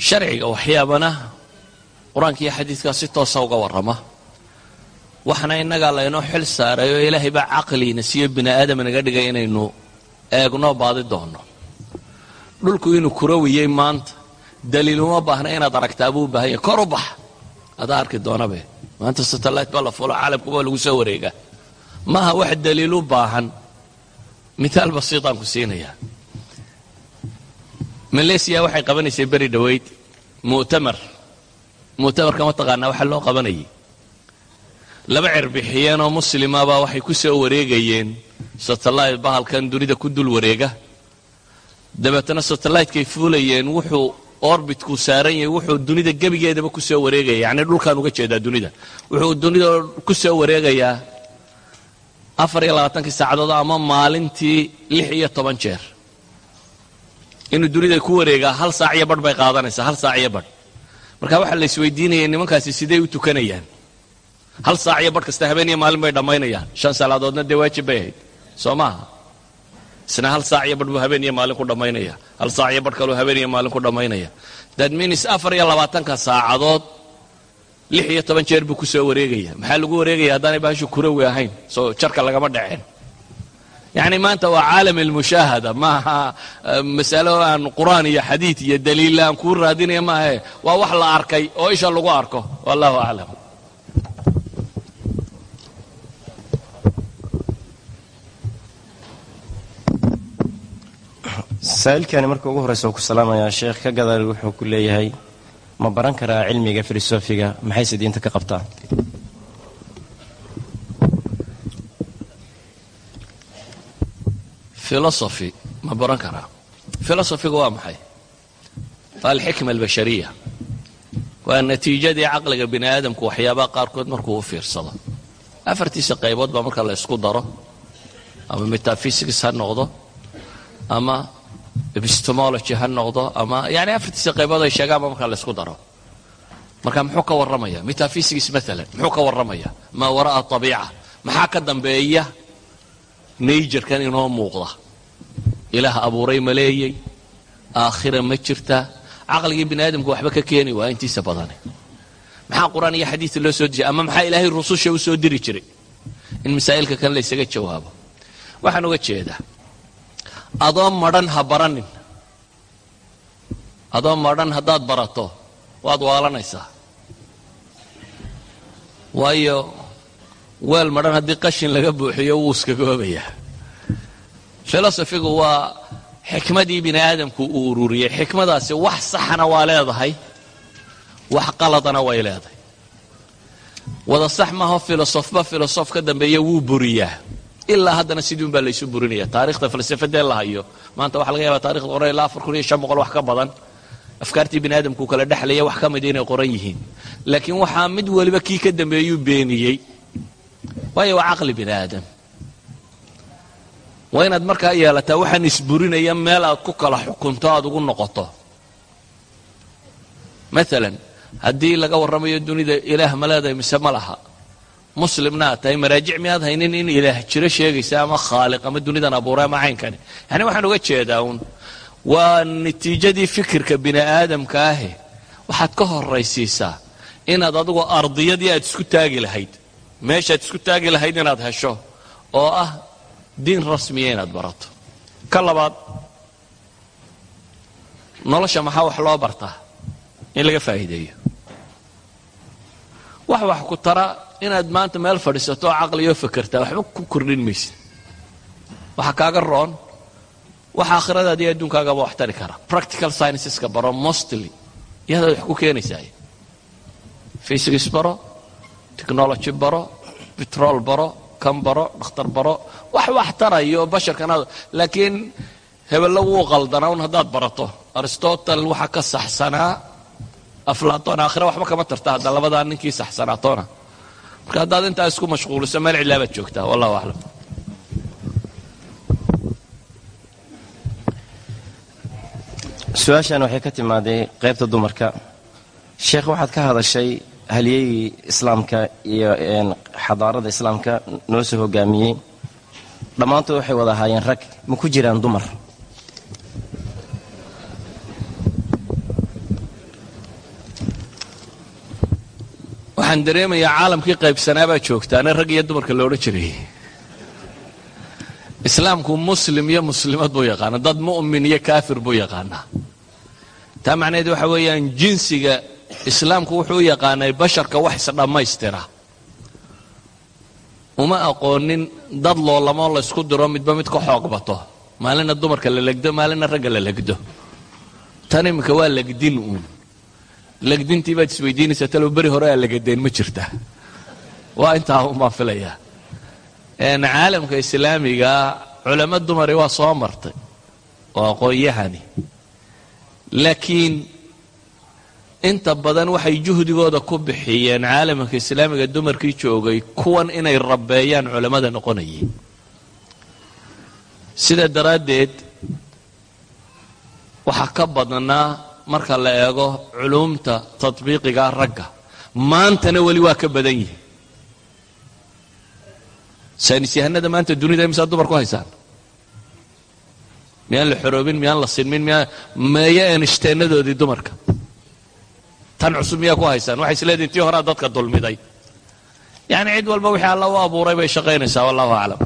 sharciga waxyaabana qur'aanka iyo xadiidkaa si toosa uga warrama. Waxna innagaa laynoo xil saaray oo ilaahay baa caqliina siiyo bini aadam inaga dhigay inaynu eegno baadi doonno. Dhulku inuu kurawiyey maanta daliil uma baahna inaad aragtaa buu u baahan yahay kor u bax adaa arki doonabe maanta satellite baa la fulo caalamkuba lagu soo wareegaa. Maaha wax daliil u baahan mithaal basiitaan ku siinayaa maleysiya waxay qabanaysay beri dhoweyd. Mu'tamar. Mu'tamarka mataqaanaa waxa loo qabanayay. Laba cerbixiyeen oo muslimabaa waxay ku soo wareegayeen satellite bahalkan dunida ku dul wareega. Dabeetana satellite-kay fuulayeen wuxuu orbitku saaran yahay wuxuu dunida gebigeedaba ku soo wareegaya. Yacni dhulkaan uga jeedaa dunida. Wuxuu dunida ku soo wareegayaa afar iyo labaatankii saacadood ama maalintii lix iyo toban jeer inuu dunida ku wareegaa hal saac iyo badh bay qaadanaysaa hal saac iyo badh. Marka waxaa la isweydiinaya nimankaasi sidey u tukanayaan? Hal saac iyo badh kasta habeen iyo maalin bay dhammaynayaan. Shan salaadoodna dee waajib bay ahayd. Soo maaha isna hal saac iyo badh buu habeen iyo maalin ku dhammaynaya. Hal saac iyo badh kaluu habeen iyo maalin ku dhammaynaya. Means afar iyo labaatanka saacadood lix iyo toban jeer buu ku soo wareegaya. Maxaa lagu wareegaya? Haddaanay bahashu kurawi ahayn soo jarka lagama dhaceen yacni maanta waa caalam almushaahada maaha masalo aan qur'aan iyo xadiid iyo daliilla aan kuu raadinaya maahe waa wax la arkay oo isha lagu arko wallahu aclam saa'ilkani marka ugu horreysa uu ku salaamayaa sheekh ka gadaal wuxuu ku leeyahay ma baran karaa cilmiga filosofiga maxayse diinta ka qabtaa philosophy ma baran karaa. Philosophiga waa maxay? Waa alxikma albashariya. Waa natiijadii caqliga bini aadamku waxyaabaha qaarkood markuu u fiirsado. Afartiisa qaybood baa marka la isku daro ama metaphysics ha noqdo ama epistemology ha noqdo ama yani afartiisa qaybood ay sheegaanba marka la isku daro. Marka muxuu ka warramaya? Metaphysics maalan muxuu ka warramaya? Maa wara'a abiica maxaa ka dambeeya nayjarkan inoo muuqda. Ilaah abuuray ma leeyey aakhira ma jirtaa caqligii bini aadamku waxba ka keeni waa intiisa badane maxaa qur'aan iyo xadiid loo soo dejiyay ama maxaa ilaahay rususha u soo diri jiray? In masaa'ilka kan la ysaga jawaabo. Waxaan uga jeedaa. Adoo madhan ha baranin. Adoo madhan haddaad barato waad waalanaysaa. Waayo weel madhan haddii qashin laga buuxiyo wuu iskagoobayaa filosofigu waa xikmadii bini aadamku uu ururiyey. Xikmadaasi wax saxana waa leedahay wax qaladana way leedahay. Wada sax maaho filosofba filosof ka dambeeya wuu buriyaa ilaa haddana sidiun baa laysu burinaya. Taarikhda falsafadee la hayo maanta waxa laga yaba taarikhda qoran ilaa wax ka badan. Afkaartii bini aadamku kala dhexlaya wax ka mida inay qoran yihiin. Laakiin waxaa mid waliba kii ka dambeeyuu beeniyey waayo waa caqli bini aadam. Waa inaad markaa yeelataa waxaan isburinaya meel aad ku kala xukunto aada ugu noqoto. Maalan haddii laga warramayo dunida ilaah ma leedahay mise ma laha. Muslimna aad tahay maraajic miyaad haynin in ilaah jiro sheegaysa ama khaaliq ama dunidan abuuray ama caynkani. Yani waxaan uga jeedaa uun waa natiijadii fikirka bini aadamka ahe waxaad ka horaysiisaa inaad adigu ardiyadii aad isku taagi lahayd meeshaad isku taagi lahayd inaad hesho oo ah diin rasmiya inaad barato. Ka labaad nolosha maxaa wax loo bartaa in laga faa'iideeyo? Wax wax ku tara inaad maanta meel fadhiisato oo caqligoo fakertaa waxba ku kordhin maysid. Waxa kaaga roon waxa aakhiradaadi adduunkaagaba wax tari kara. Practical scienceska baro mostly. Iyadaad wax ku keenaysaa physics technology baro petrol baro kan baro dhakhtar baro wax wax tarayo basharkan laakiin hebello wuu qaldanaa un haddaad barato. Aristotle waxa ka saxsanaa aflaton aakhira waxba kama tarta hadda labadaa ninkii saxsanaatona marka haddaad intaa isku mashquuliso meel cidlaabaad joogtaa. Wallahu aclam. Su'aashan waxay ka timaaday qaybta dumarka. Sheekh waxaad ka hadashay halyeygii islaamka iyo xadaarada islaamka noo soo hogaamiyey dhammaantood waxay wada ahaayeen rag ma ku jiraan dumar. Waxaan dareemayaa caalamkii qaybsanaabaa joogtaana rag iyo dumarka lo odhan jiray. Islaamku muslim iyo muslimad buu yaqaana dad mu'min iyo kaafir buu yaqaanaa. Taa macnaheed waxa weeyaan jinsiga islaamku wuxuu yaqaanay basharka wax isdhammaystira. Uma aqoonin dad loolamoo laysku diro midba mid ka xoog bato. Maalina dumarka la legdo maalina ragga la legdo. Tan iminka waa legdin uun. Legdintii baad isweydiinaysaa talow beri hore aa legadeen ma jirta. Waa intaa umaan filayaa caalamka islaamiga culamo dumari waa soo martay. Oo aqoon-yahani laakiin inta badan waxay juhdigooda ku bixiyeen caalamka islaamiga dumarkii joogay kuwan inay rabeeyaan culammada noqonayay. Sidaa daraaddeed waxaa ka badnaa marka la eego culuumta tatbiiqiga ragga. Maantana weli waa ka badan yihi saynis yahanada maanta dunida imsaa dumar ku haysaan? Miyaan la xoroobin miyaan la sinmin miyaan meeyo enishtennadoodii dumarka tan cusub miyaa ku haysaan waxay isleedihin tii horaa dadka dulmiday. Yacni cid walba wixii alla u abuuray bay shaqaynaysaa wallahu aclam.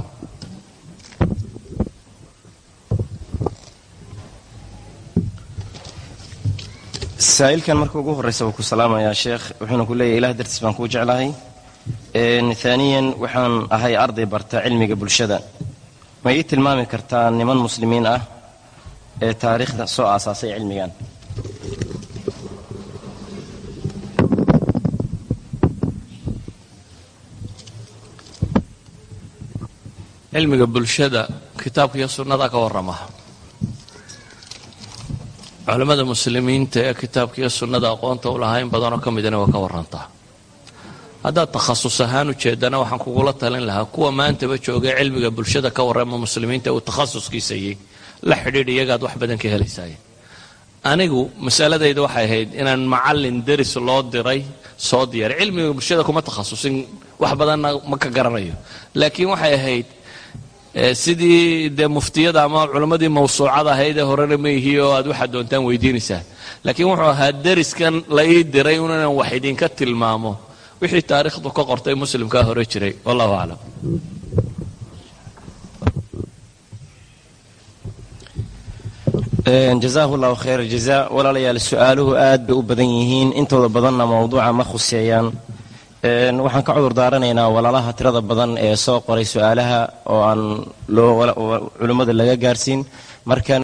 Saa'ilkan marka ugu horraysa wuu ku salaamayaa sheekh wuxuuna ku leeyahy ilah dartiis baan kuu jeclahay. Haaniyan waxaan ahay arday barta cilmiga bulshada. Ma ii tilmaami kartaa niman muslimiin ah ee taariikhda soo aasaasay cilmigan cilmiga bulshada kitaabka iyo sunnada ka warrama. Culammada muslimiinta ee kitaabka iyo sunnada aqoonta u lahaa in badanoo ka midana waa ka warrantaa haddaad takhasus ahaan u jeedana waxaan kugula talin lahaa kuwa maantaba joogay cilmiga bulshada ka warrama muslimiinta uu takhasuskiisayey la xidhiidh iyagaad wax badan ka helaysaay anigu masaladayda waxay ahayd inaan macallin deris loo diray soo diyaaray cilmiga bulshada kuma takhasusin wax badanna ma ka garanayo. Laakiin waxay ahayd sidii dee muftiyada ama culammadii mawsuucada ahayd ee horena ma oo aad waxaad doontaan weydiinaysaa. Laakiin wuxuu ahaa deriskan la ii diray un inaan wax idinka tilmaamo. Wixii taariikhdu ka qortay muslimkaa hore jiray. Wallahu aclam jazaahu llahu khayr jaza walaalayaal su'aaluhu aad bay u badan yihiin. Intooda badanna mawduuca ma khuseeyaan waxaan ka cudur daaranaynaa walaalaha tirada badan ee soo qoray su'aalaha oo aan culimmada laga gaarsiin. Marka